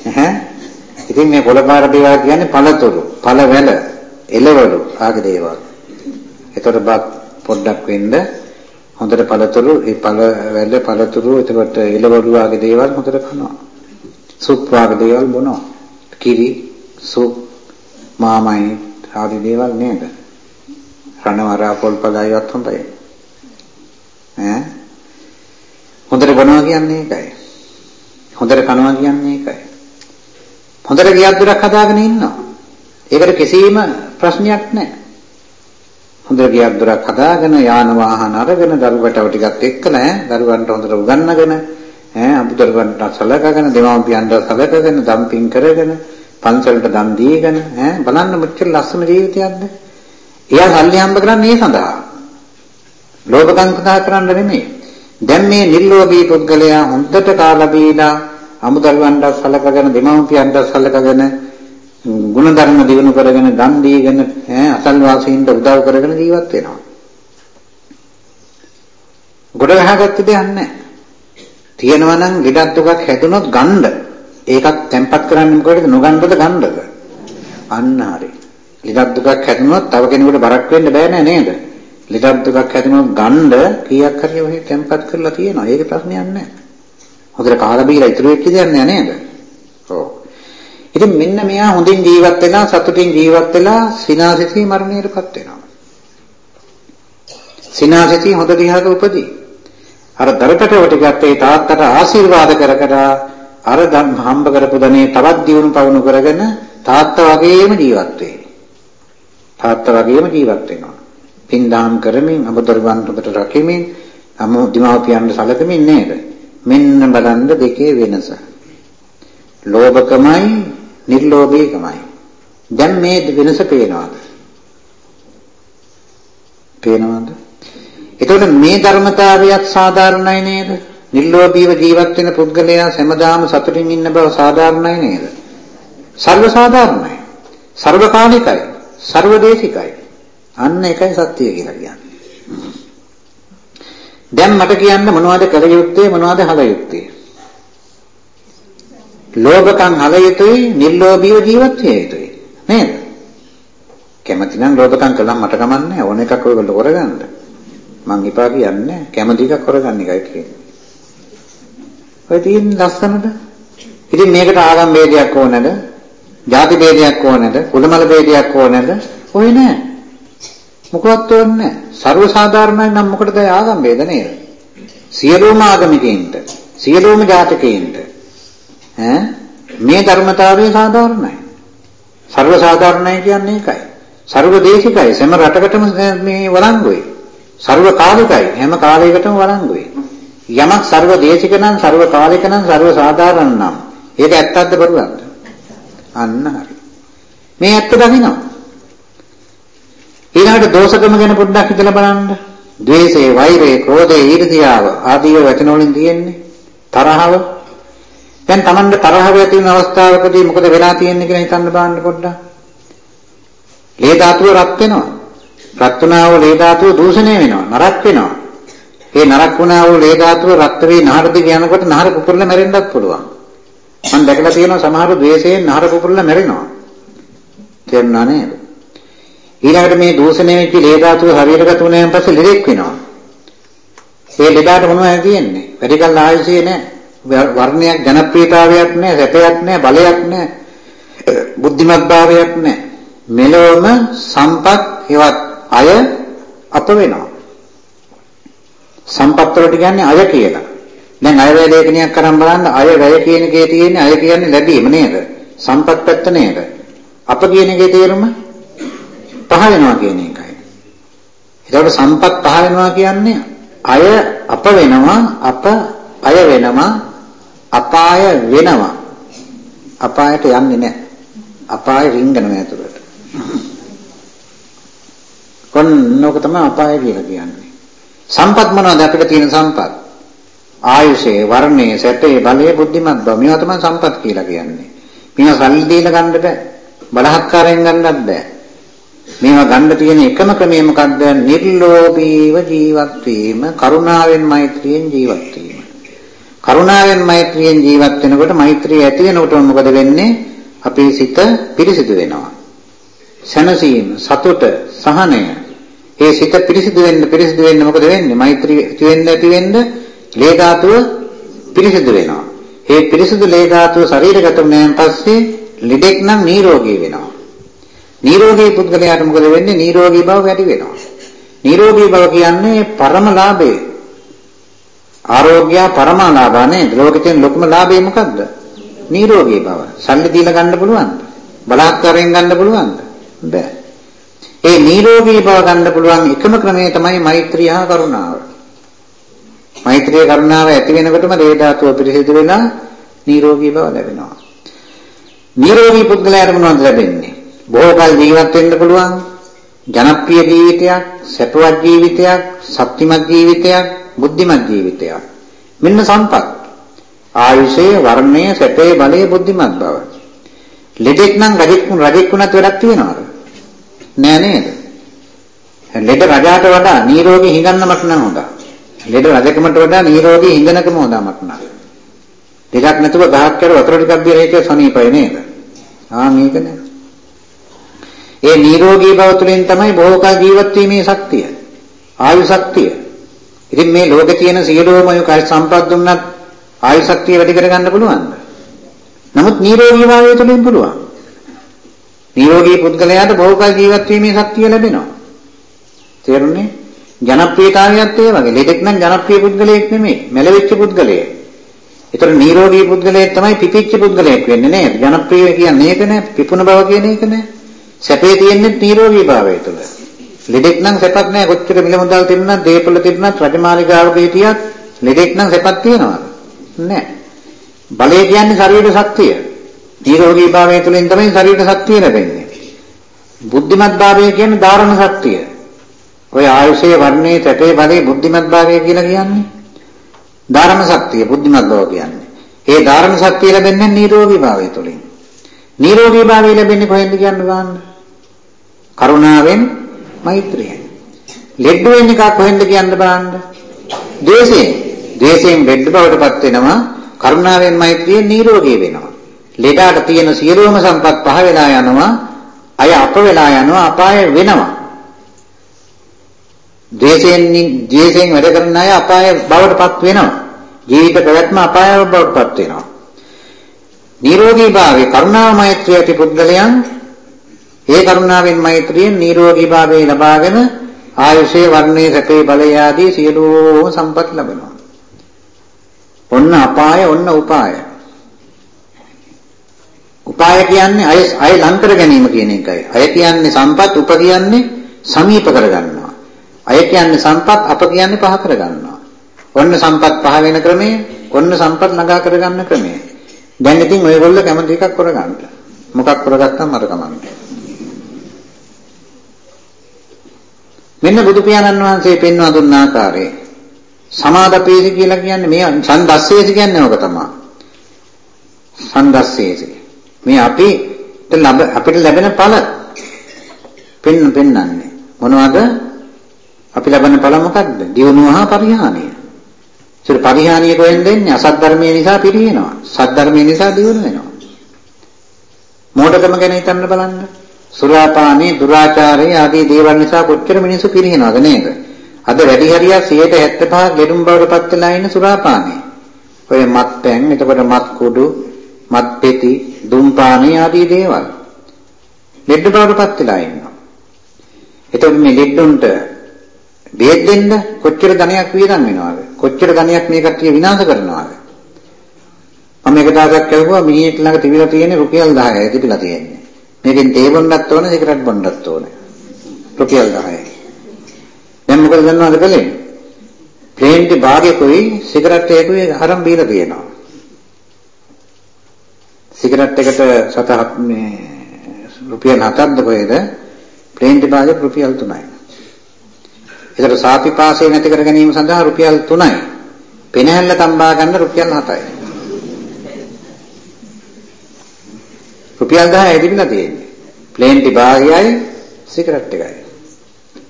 [SPEAKER 1] ඈ ඉතින් මේ කොළපාට දේවල් කියන්නේ පළතුරු, පළවැල, එළවලු ආගේ දේවල්. ඒතර බත් පොඩ්ඩක් වෙන්න හොඳට පළතුරු ඒ පළ වැල්ල පළතුරු එතකොට එළවලු වගේ දේවල් හොඳට කනවා. සුප් වගේ දේවල් බොනවා. කිරි, සුප්, මාමයි ආදී දේවල් නේද? රණවරා පොල්පගායවත් හොඳයි. ඈ හොඳට බොනවා කියන්නේ ඒකයි. හොඳට කනවා කියන්නේ ඒකයි. හොඳට ගියක් දොරක් හදාගෙන ඉන්නවා. ඒකට කිසිම ප්‍රශ්නයක් නැහැ. හොඳට ගියක් දොරක් හදාගෙන යාන වාහන අරගෙන දරුවටව ටිකක් එක්කලා ඈ දරුවන්ට හොඳට උගන්වගෙන ඈ අමුදරුවන්ට සලකගෙන දෙමාපියන්ට සලකගෙන දම්පින් කරගෙන පන්සලට දන් දීගෙන ඈ බලන්න මෙච්චර ලස්සන ජීවිතයක්ද එයා සල්ලි හම්බ කරන්නේ ඒ සඳහා ලෝභකම් කතා කරන්න නෙමෙයි දැන් මේ නිර්ලෝභී පුද්ගලයා හොඳට කාලා බීලා අමුදරුවන්ට සලකගෙන දෙමාපියන්ට සලකගෙන ಗುಣධර්ම දිනු කරගෙන දන් දීගෙන ඈ අසල්වාසීන්ට උදව් කරගෙන ජීවත් වෙනවා. ගොඩ ගහගත්ත දෙයක් නැහැ. තියෙනවා නම් ලෙඩක් දුකක් හැදුනොත් ගන්න. ඒකත් තැම්පත් කරන්නේ මොකටද නොගන්නද ගන්නද? අන්න හරි. ලෙඩක් දුකක් හැදුනොත් තව කෙනෙකුට බරක් වෙන්න බෑ නේද? ලෙඩක් දුකක් හැදුනොත් ගන්න කීයක් හරි ඔහේ තැම්පත් කරලා තියෙනවා. ඒක ප්‍රශ්නයක් නැහැ. හොඳට කාලා බීලා ඉතුරු වෙච්ච දෙයක් නෑ නේද? ඔව්. ඉතින් මෙන්න මෙයා හොඳින් ජීවත් වෙලා සතුටින් ජීවත් වෙලා සිනාසිතී මරණයටපත් වෙනවා. සිනාසිතී හොඳ දිහාක උපදී. අර දරකටව ටිකත් ඒ තාත්තට ආශිර්වාද කර කර අර හම්බ කරපු ධනේ තවත් දියුණු පවුණු කරගෙන තාත්තා වගේම ජීවත් වෙයි. තාත්තා වගේම ජීවත් වෙනවා. පින්දාම් කරමින් අබදරුවන් ඔබට රකිමින් අමු දිමාපියන්ට සැලකමින් නේද? මෙන්න බලන්න දෙකේ වෙනස. ලෝභකමයි නිර්ලෝභීකමයි. දැන් මේ වෙනස පේනවද? පේනවද? එතකොට මේ ධර්මතාවයත් සාධාරණයි නේද? නිර්ලෝභීව ජීවත් වෙන පුද්ගලයා හැමදාම සතුටින් ඉන්න බව සාධාරණයි නේද? සර්ව සාධාරණයි. සර්වකාලිකයි. සර්වදේශිකයි. අන්න ඒකයි සත්‍යය කියලා කියන්නේ. දැන් මට කියන්න මොනවද කළ යුත්තේ මොනවද හල යුත්තේ? ලෝභකම් හල යුතුයි නිර්ලෝභීව ජීවත් විය යුතුයි නේද කැමති නම් ලෝභකම් කළා මට කමන්නේ ඕන එකක් ඔයගොල්ලෝ කරගන්න මං ඉපා කියන්නේ කැමති එකක් කරගන්න එකයි කියන්නේ ඔය තියෙන ලස්සනට. ඉතින් මේකට ආගම් ભેදයක් ඕනද? ಜಾති ભેදයක් ඕනද? කුලමල ભેදයක් ඕනද? ඔය නෑ. මොකවත් ඕනේ නෑ. ਸਰව සාධාරණයි නම් මොකටද ආගම් ભેද නේද? සියලුම ආගමිකයින්ට, සියලුම ජාතකයින්ට ඈ මේ ධර්මතාවය සාධාරණයි. ਸਰව සාධාරණයි කියන්නේ ඒකයි. ਸਰව දේශිකයි, හැම රටකටම මේ වළංගුයි. ਸਰව කාලිකයි, හැම කාලයකටම වළංගුයි. යමක් ਸਰව දේශික නම් ਸਰව කාලික නම් ਸਰව සාධාරණ නම්. ඒක ඇත්තක්ද බරුවන්ට අන්න හරි. මේ ඇත්ත දකිනවා. ඊළඟට දෝෂකම ගැන පොඩ්ඩක් හිතලා බලන්න. ද්වේෂය වෛරය ක්‍රෝධය ඊර්ෂ්‍යාව ආදී වචන වලින් තියෙන්නේ. තරහව. දැන් Tamanda තරහව ඇති වෙන අවස්ථාවකදී මොකද වෙලා තියෙන්නේ කියලා හිතන්න බලන්න පොඩ්ඩක්. ලේ ධාතුව රත් වෙනවා. රත් වුණාව ලේ ධාතුව දූෂණය වෙනවා නරත් වෙනවා. ඒ නරක් වුණා වූ ලේ ධාතුව රත් වේ නහර දිග යනකොට නහර පුපුරලා මැරෙන්නත් පුළුවන්. මම දැකලා තියෙනවා සමහර ද්වේෂයෙන් නහර පුපුරලා මැරෙනවා. තේරුණා නේද? ඊළඟට මේ දූෂණය වෙච්ච ලේ ධාතුව ශරීරගත වුණාන් පස්සේ ලෙඩෙක් වෙනවා. ඒ ලෙඩාට මොනවද තියෙන්නේ? වැඩි කල් ආයුෂය නැහැ. වර්ණයක් ජනප්‍රියතාවයක් නැහැ, සැපයක් නැහැ, බලයක් නැහැ, බුද්ධිමත් භාවයක් නැහැ. මෙලොවම සම්පත් හෙවත් අය අප වෙනවා. සම්පත් වලට කියන්නේ අය කියලා. දැන් අය වේලේඛනයක් කරන් බලන්න අය වැය කියන එකේ තියෙන්නේ අය කියන්නේ ලැබීම නේද? සම්පත් පැත්ත නේද? අප කියන එකේ තේරුම පහ වෙනවා කියන එකයි. ඒකට සම්පත් පහ වෙනවා කියන්නේ අය අප වෙනවා අප අය වෙනවා අපාය වෙනවා. අපායට යන්නේ නැහැ. අපාය රිංගනවා ඇතුළට. කොන්නෝක තමයි අපාය කියලා කියන්නේ. සම්පත් මොනවද අපිට තියෙන සම්පත්? ආයුෂේ, වර්ණයේ, සැපේ, බලයේ, බුද්ධිමත් බව. මේවා තමයි සම්පත් කියලා කියන්නේ. මේවා සල්ලි දීලා ගන්න බෑ. බලහත්කාරයෙන් ගන්නත් බෑ. මේවා ගන්න තියෙන එකම ක්‍රමය මොකද්ද? නිර්ලෝභීව ජීවත් වීම, කරුණාවෙන් මෛත්‍රියෙන් ජීවත් වීම. කරුණාවෙන් මෛත්‍රියෙන් ජීවත් වෙනකොට මෛත්‍රිය ඇති වෙනකොට මොකද වෙන්නේ? අපේ සිත පිරිසිදු වෙනවා. සැනසීම, සතුට, සහනය. ඒ සිත පිරිසිදු වෙන්න පිරිසිදු වෙන්න මොකද වෙන්නේ? මෛත්‍රිය ඇති වෙන්න ඇති වෙන්න ලේ ධාතුව පිරිසිදු වෙනවා. ඒ පිරිසිදු ලේ ධාතුව ශරීරගත වුණාන් පස්සේ ලෙඩෙක් නම් නිරෝගී වෙනවා. නිරෝගී පුද්ගලයාට මොකද වෙන්නේ? නිරෝගී බව වැඩි වෙනවා. නිරෝගී බව කියන්නේ පරම ලාභය. ආරෝග්‍ය පරමාලාභා නේද? ලෝකෙ තියෙන ලොකුම ලාභය මොකද්ද? නිරෝගී බව. සල්ලි දීලා ගන්න පුළුවන්ද? බලාත්කාරයෙන් ගන්න පුළුවන්ද? බෑ. ඒ නිරෝගී බව ගන්න පුළුවන් එකම ක්‍රමය තමයි මෛත්‍රිය හා කරුණාව. මෛත්‍රිය කරුණාව ඇති වෙනකොටම දේ ධාතුව පිරිසිදු වෙලා නිරෝගී බව ලැබෙනවා. නිරෝගී පුද්ගලයාට මොනවද ලැබෙන්නේ? බොහෝ කල ජීවත් වෙන්න පුළුවන් ජනප්‍රිය ජීවිතයක්, සැපවත් ජීවිතයක්, ශක්තිමත් ජීවිතයක්, බුද්ධිමත් ජීවිතයක්. මෙන්න සම්පත්. ආයුෂයේ, වර්ණයේ, සැපේ, බලයේ, බුද්ධිමත් බව. ලෙඩෙක් නම් රජෙක් රජෙක් වුණත් වැඩක් තියෙනවද? නෑ නේද? ලෙඩ රජාට වඩා නිරෝගී හිඟන්න මට නම් හොඳා. ලෙඩ රජකමට වඩා නිරෝගී හිඟනකම හොඳා මට නම්. දෙකක් නැතුව ගහක් කර වතුර ටිකක් බිර ඒක සනීපයි නේද? ආ මේක නෑ. ඒ නිරෝගී බව තුළින් තමයි බොහෝ කල ජීවත් වීමේ ශක්තිය. ආයු ශක්තිය. ඉතින් මේ ලෝකේ තියෙන සියලුම කය සම්පත් දුන්නත් ආයු ශක්තිය වැඩි කරගන්න පුළුවන්ද? නමුත් නිරෝගී භාවය තුළින් පුළුවන්. නිරෝගී පුද්ගලයාට බොහෝ කල ජීවත් වීමේ ශක්තිය ලැබෙනවා. තේරුණේ? ජනප්‍රියතාවයත් ඒ වගේ. ලෙඩෙක් නම් ජනප්‍රිය පුද්ගලයෙක් නෙමෙයි, මැලවිච්ච පුද්ගලයෙක්. ඒතර නිරෝගී පුද්ගලයෙක් තමයි පිපිච්ච පුද්ගලයෙක් වෙන්නේ නේද? ජනප්‍රිය කියන්නේ ඒක නෑ, පිපුණ බව කියන එක නෑ. සැපේ තියෙන්නේ නිරෝගී භාවය තුළ. ලෙඩෙක් නම් සැපක් නෑ කොච්චර මිල මුදල් තිබුණත්, දේපොළ තිබුණත්, රජමාලිගාවක හිටියත් ලෙඩෙක් නම් සැපක් තියනවද? නෑ. බලය කියන්නේ ශරීර ශක්තිය. නිරෝගී භාවය තුළින් තමයි ශරීර ශක්තිය ලැබෙන්නේ. බුද්ධිමත් භාවය කියන්නේ ධාරණ ශක්තිය. ඔය ආයුෂයේ වර්ණයේ තැටේ බලේ බුද්ධිමත් භාවය කියලා කියන්නේ. ධාරණ ශක්තිය බුද්ධිමත් බව කියන්නේ. ඒ ධාරණ ශක්තිය ලැබෙන්නේ නිරෝගී භාවය තුළින්. නිරෝගී භාවය ලැබෙන්නේ කොහෙන්ද කියන්න බලන්න. කරුණාවෙන් මෛත්‍රියෙන්. ලෙඩ වෙන එක කොහෙන්ද කියන්න බලන්න. ද්වේෂයෙන්. ද්වේෂයෙන් ලෙඩ බවටපත් වෙනවා. කරුණාවෙන් මෛත්‍රියෙන් නිරෝගී වෙනවා. ලෙඩාට තියෙන සියලුම සම්පත් පහ වෙලා යනවා. අය අප වෙලා යනවා අපාය වෙනවා. ද්වේෂයෙන් ද්වේෂයෙන් වැඩ කරන අය අපාය බවටපත් වෙනවා. ජීවිත පැවැත්ම අපාය බවටපත් වෙනවා. නිරෝගී භාවයේ කරුණා මෛත්‍රිය ඇති පුද්ගලයන් ඒ කරුණාවෙන් මෛත්‍රියෙන් නිරෝගී භාවය ලබාගෙන ආයුෂේ වර්ණයේ සැපේ බලය ආදී සියලුම සම්පත් ලබනවා. ඔන්න අපාය ඔන්න උපාය. උපාය කියන්නේ අය අය ලං කර ගැනීම කියන එකයි. අය කියන්නේ සම්පත් උප කියන්නේ සමීප කර ගන්නවා. අය කියන්නේ සම්පත් අප කියන්නේ පහ කර ගන්නවා. ඔන්න සම්පත් පහ වෙන ක්‍රමය, ඔන්න සම්පත් ළඟා කර ගන්න ක්‍රමය. දැන් ඉතින් ඔයගොල්ලෝ කැමති එකක් කරගන්න. මොකක් කරගත්තම මට කමන්නේ. මෙන්න බුදු පියාණන් වහන්සේ පෙන්වා දුන්න ආකාරය. සමාදපේසි කියලා කියන්නේ මේ ඡන්දස්සේසි කියන්නේ ඕක තමයි. ඡන්දස්සේසි. මේ අපි අපිට ලැබෙන ඵල පෙන්න පෙන්නන්නේ. මොනවද? අපි ලබන ඵල මොකද්ද? දියුණුව හා පරිහානිය. ඒතර පරිහානිය කොහෙන්ද එන්නේ? අසත් ධර්මයේ නිසා පිරිනනවා. සත් ධර්මයේ නිසා දියුණු වෙනවා. මෝඩකම ගැන හිතන්න බලන්න. සුරාපානේ, දුරාචාරය ආදී දේවල් නිසා කොච්චර මිනිස්සු පිරිනවද නේද? අද වැඩි හරියක් 175ක් ගෙඩුම් බවට පත් වෙලා ඉන්න සුරාපානේ. ඔය මත්පැන්, එතකොට මත් කුඩු, මත් පෙති, දුම්පානේ ආදී දේවල්. ලෙඩ බවට පත් වෙලා ඉන්නවා. එතකොට මේ ලෙඩුන්ට බේත් දෙන්න කොච්චර ධනයක් වියදම් වෙනවද? කොච්චර ධනයක් මේ කට්ටිය විනාශ කරනවද? මම එක දවසක් කරුවා මිනිහෙක් ළඟ තිබිලා තියෙන්නේ රුපියල් 10යි තිබිලා තියෙන්නේ. මේකෙන් තේ බොන්නත් ඕනේ සිගරට් බොන්නත් ඕනේ. රුපියල් 10යි. දැන් මොකද දන්නවද කලේ? ප්ලේන්ටි භාගයකුයි සිගරට් එකකුයි අරන් බීලා තියෙනවා. සිගරට් එකට සතහක් මේ රුපියල් 7ක්ද කොහෙද? ප්ලේන්ටි භාගය රුපියල් 3යි. ඒතර සාපිපාසය නැති කර ගැනීම සඳහා රුපියල් 3යි. පෙනහැල්ල තම්බා ගන්න රුපියල් 7යි. රුපියල් 10යි දෙන්න තියෙන්නේ. ප්ලේන්ටි භාගයයි සිගරට් එකයි.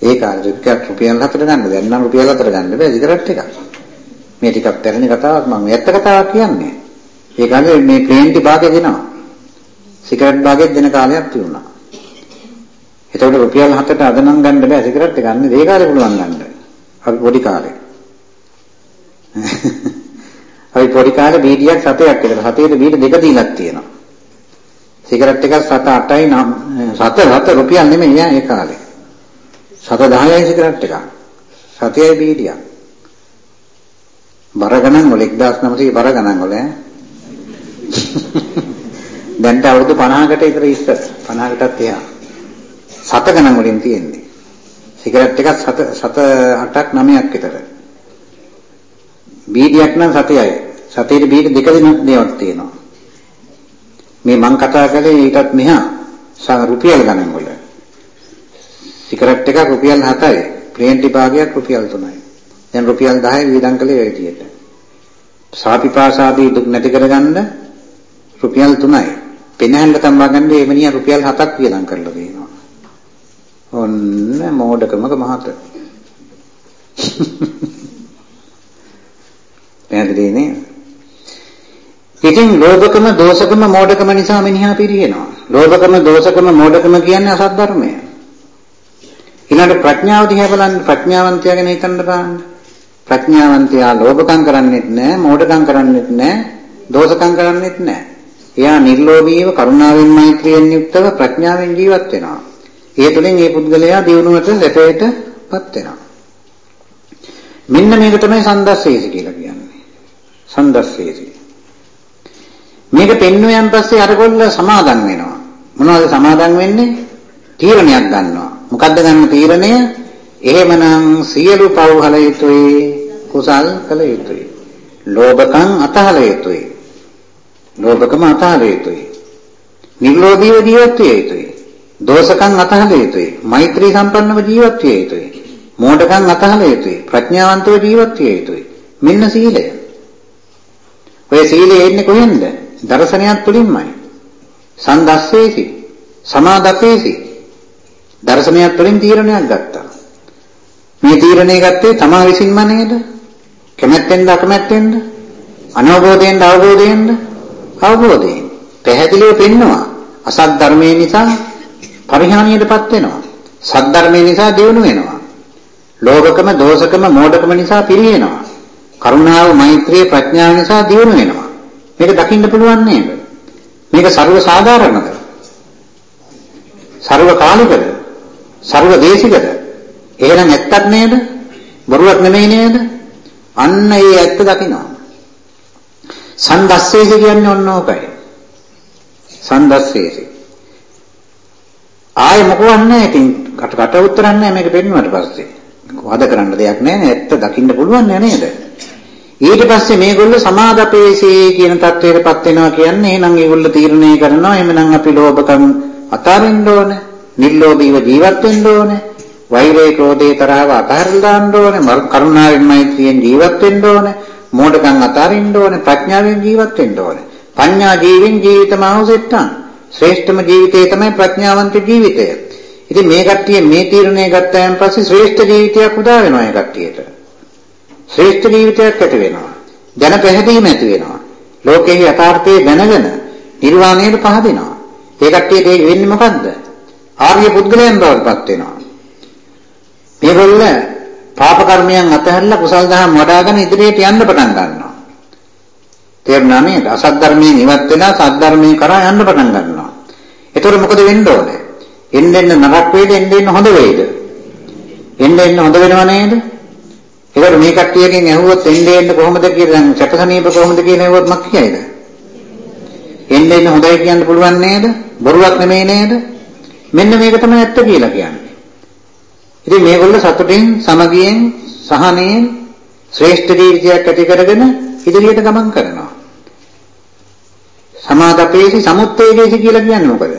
[SPEAKER 1] ඒ කාලේ රුපියල් 4ට ගන්න දැන් නම් රුපියල් 4ට ගන්න බෑ සිගරට් එකක්. මේ ටිකක් පැරණි කතාවක් මම ඇත්ත කතාවක් කියන්නේ. ඒ කාලේ මේ ප්ලේන්ටි භාගය දෙනවා. සිගරට් භාගයක් දෙන කාලයක් තිබුණා. එතකොට රුපියල් 7ට අද නම් ගන්න බෑ සිගරට් එක ගන්න ඒ කාලේ පුළුවන් ගන්න. අපි පොඩි කාලේ. අපි පොඩි කාලේ බීඩියක් සතයක් විතර. සතේට බීඩ දෙක දීලක් තියෙනවා. සිගරට් එකක් සත 8යි නම් සත සත රුපියල් නෙමෙයි යා ඒ කාලේ. සත 10යි සිගරට් එකක්. සතයයි බීඩියක්. බර ගණන් වල 1900 බර ගණන් වල ඈ. දැන්ට අවුරුදු 50කට විතර ඉස්සර 50කටත් එහා. සත ගණන් වලින් තියෙන්නේ. සිගරට් එකක් සත සත 8ක් 9ක් විතර. බීඩියක් නම් සතයයි. සතේට බීඩි දෙක දිනක් දේවක් තියෙනවා. මේ මං කතා කළේ ඊටත් මෙහා රුපියල් ගණන් වල. සිගරට් එකක් රුපියල් 7යි. ප්ලේන්ටි භාගයක් රුපියල් 3යි. දැන් රුපියල් 10යි වියදම් කළේ ඒ විදිහට. සාපිපාසාදී දුක් නැති කරගන්න රුපියල් 3යි. පෙනහැල්ල තම්බා ගන්න මේ මිනිහා රුපියල් 7ක් වියදම් කරලා දෙනවා. ඔන්න මෝඩකමක මහත. පැහැදිලි නේද? ඉතින් ලෝභකම, දෝෂකම, මෝඩකම නිසා මිනිහා පිරිනවා. ලෝභකම, දෝෂකම, මෝඩකම කියන්නේ අසත් ධර්මය. ඊළඟට ප්‍රඥාව දිහා බලන්න ප්‍රඥාවන්තයා ගැන හිතන්න බලන්න. ප්‍රඥාවන්තයා ලෝභකම් කරන්නේත් නැහැ, මෝඩකම් කරන්නේත් නැහැ, දෝෂකම් කරන්නේත් නැහැ. එයා නිර්ලෝභීව කරුණාවෙන් මෛත්‍රියෙන් යුක්තව ප්‍රඥාවෙන් ජීවත් වෙනවා. ඒ තුළින් මේ පුද්ගලයා දියුණුවට ලැබෙටපත් වෙනවා. මෙන්න මේක තමයි සන්දස්සේසි කියලා කියන්නේ. සන්දස්සේසි. මේක පෙන්වුවයන් පස්සේ අරගොල්ල සමාදන් වෙනවා. මොනවද සමාදන් වෙන්නේ? තීරණයක් ගන්නවා. මොකද්ද ගන්න තීරණය? එහෙමනම් සියලු පව් හල යුතුයි කුසල් කළ යුතුයි. ලෝභකම් අතහල යුතුයි. ලෝභකම අතහල යුතුයි. නිර්ලෝභීව ජීවත් විය යුතුයි. දෝෂකම් අතහල යුතුයි. මෛත්‍රී සම්පන්නව ජීවත් විය යුතුයි. මෝඩකම් අතහල යුතුයි. ප්‍රඥාවන්තව ජීවත් විය යුතුයි. මෙන්න සීලය. ඔය සීලය එන්නේ කොහෙන්ද? දර්ශනයක් තුලින්මයි. සන්දස්සේසි සමාදපේසි දර්ශනයක් තුළින් තීරණයක් ගත්තා. මේ තීරණය ගත්තේ තමා විසින්ම නේද? කැමැත්තෙන්ද අකමැත්තෙන්ද? අනවබෝධයෙන්ද අවබෝධයෙන්ද? අවබෝධයෙන් පැහැදිලිව පෙන්නවා අසත් ධර්මයේ නිසා පරිහානියටපත් වෙනවා. සත් ධර්මයේ නිසා දියුණු වෙනවා. ලෝභකම, දෝෂකම, මෝඩකම නිසා පිරිනවනවා. කරුණාව, මෛත්‍රිය, ප්‍රඥාව නිසා දියුණු වෙනවා. මේක දකින්න පුළුවන් නේද? මේක ਸਰව සාධාරණද? ਸਰව කාලිකද? ਸਰව දේශිකද? එහෙනම් ඇත්තක් නේද? බොරුවක් නෙමෙයි නේද? අන්න ඒ ඇත්ත දකිනවා. සන්දස්සේස කියන්නේ ඔන්න ඕකයි. සන්දස්සේස. ආයේ මොකවත් නැහැ. ඉතින් කට කට උත්තරන්නේ නැහැ මේක පෙන්වුවාට පස්සේ. වද කරන්න දෙයක් නැහැ. ඇත්ත දකින්න පුළුවන් නෑ නේද? ඊට පස්සේ මේගොල්ලෝ සමාදපේසේ කියන தത്വයටපත් වෙනවා කියන්නේ එහෙනම් ඒගොල්ලෝ තීරණය කරනවා එhmenan අපි ලෝභකම් අතාරින්න ඕනේ. නිර්ලෝභීව ජීවත් වෙන්න ඕනේ. වෛරය, ක්‍රෝධය, තරහව අතහැරලා දාන්න ඕනේ. කරුණාවෙන් මෛත්‍රියෙන් ජීවත් වෙන්න ඕනේ. මෝඩකම් අතාරින්න ඕනේ. ප්‍රඥාවෙන් ජීවත් වෙන්න ඕනේ. පඤ්ඤා ජීවෙන් ජීවිතම අවසෙට්ටන්. ශ්‍රේෂ්ඨම ජීවිතය තමයි ප්‍රඥාවන්ත ජීවිතය. ඉතින් මේ කට්ටිය මේ තීරණය ගත්තාන් පස්සේ ශ්‍රේෂ්ඨ ජීවිතයක් උදා වෙනවා ඒ කට්ටියට. ශ්‍රේෂ්ඨ ජීවිතයක් ඇති වෙනවා. දැන පැහැදීම ඇති වෙනවා. ලෝකයේ යථාර්ථය දැනගෙන නිර්වාණයට පහදිනවා. ඒ කට්ටියට වෙන්නේ මොකද්ද? ආර්ය පුද්ගලයන් බවට පත් වෙනවා. මේගොල්ල පාප කර්මයන් අතහැරලා කුසල් දහම් වඩ아가න ඉදිරියට යන්න පටන් ගන්නවා. තේරුණා නේද? අසත් ධර්මයෙන් ඉවත් වෙලා සත් ධර්මයෙන් කරා යන්න පටන් ගන්නවා. එතකොට මොකද වෙන්න ඕනේ? එන්න එන්න නරක වේද එන්න එන්න හොඳ වේද? එන්න එන්න හොඳ වෙනව නේද? ඒකට මේ කට්ටියකින් ඇහුවොත් එන්න එන්න කොහොමද කියලා දැන් සැපසනීප කොහොමද කියලා ඇහුවොත් මක් කියයිද? එන්න එන්න හොඳයි කියන්න පුළුවන් නේද? බොරුවක් නෙමෙයි නේද? මෙන්න මේක තමයි ඇත්ත කියලා කියන්නේ. ඉතින් මේගොල්ලෝ සතුටින්, සමගියෙන්, සහනයෙන් ශ්‍රේෂ්ඨ ජීවිතයක් ඇති කරගෙන ඉදිරියට ගමන් කරනවා. සමාදපේසි සමුත්තේජේසි කියලා කියන්නේ මොකද?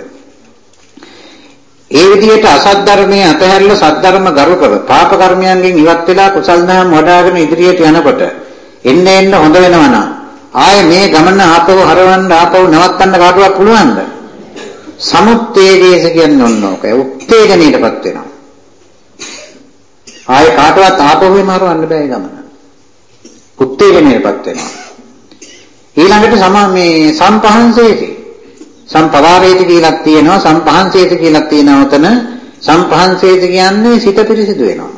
[SPEAKER 1] ඒ විදිහට අසත් ධර්මයේ අතහැරලා සත් ධර්ම ගරු කර පාප කර්මයන්ගෙන් ඉවත් වෙලා කුසල් දහම් වඩ아가න ඉදිරියට යනකොට එන්න එන්න හොඳ වෙනවා නම් ආයේ මේ ගමන ආපහු හරවන්න ආපහු නවත්තන්න කාටවත් පුළුවන්ද? සමුත්තේජේස කියන්නේ ඔන්න ඕක. උත්තේජනයටපත් වෙනවා. ආයේ කාටවත් ආපහු එම හරවන්න බෑ ගමන. උත්තේජනයටපත් වෙනවා. ඊළඟට සම මේ සම්පහන්සේති සම්පවාරේති කියලා තියෙනවා සම්පහන්සේති කියලා තියෙනවා උතන සම්පහන්සේති කියන්නේ සිත පිරිසිදු වෙනවා.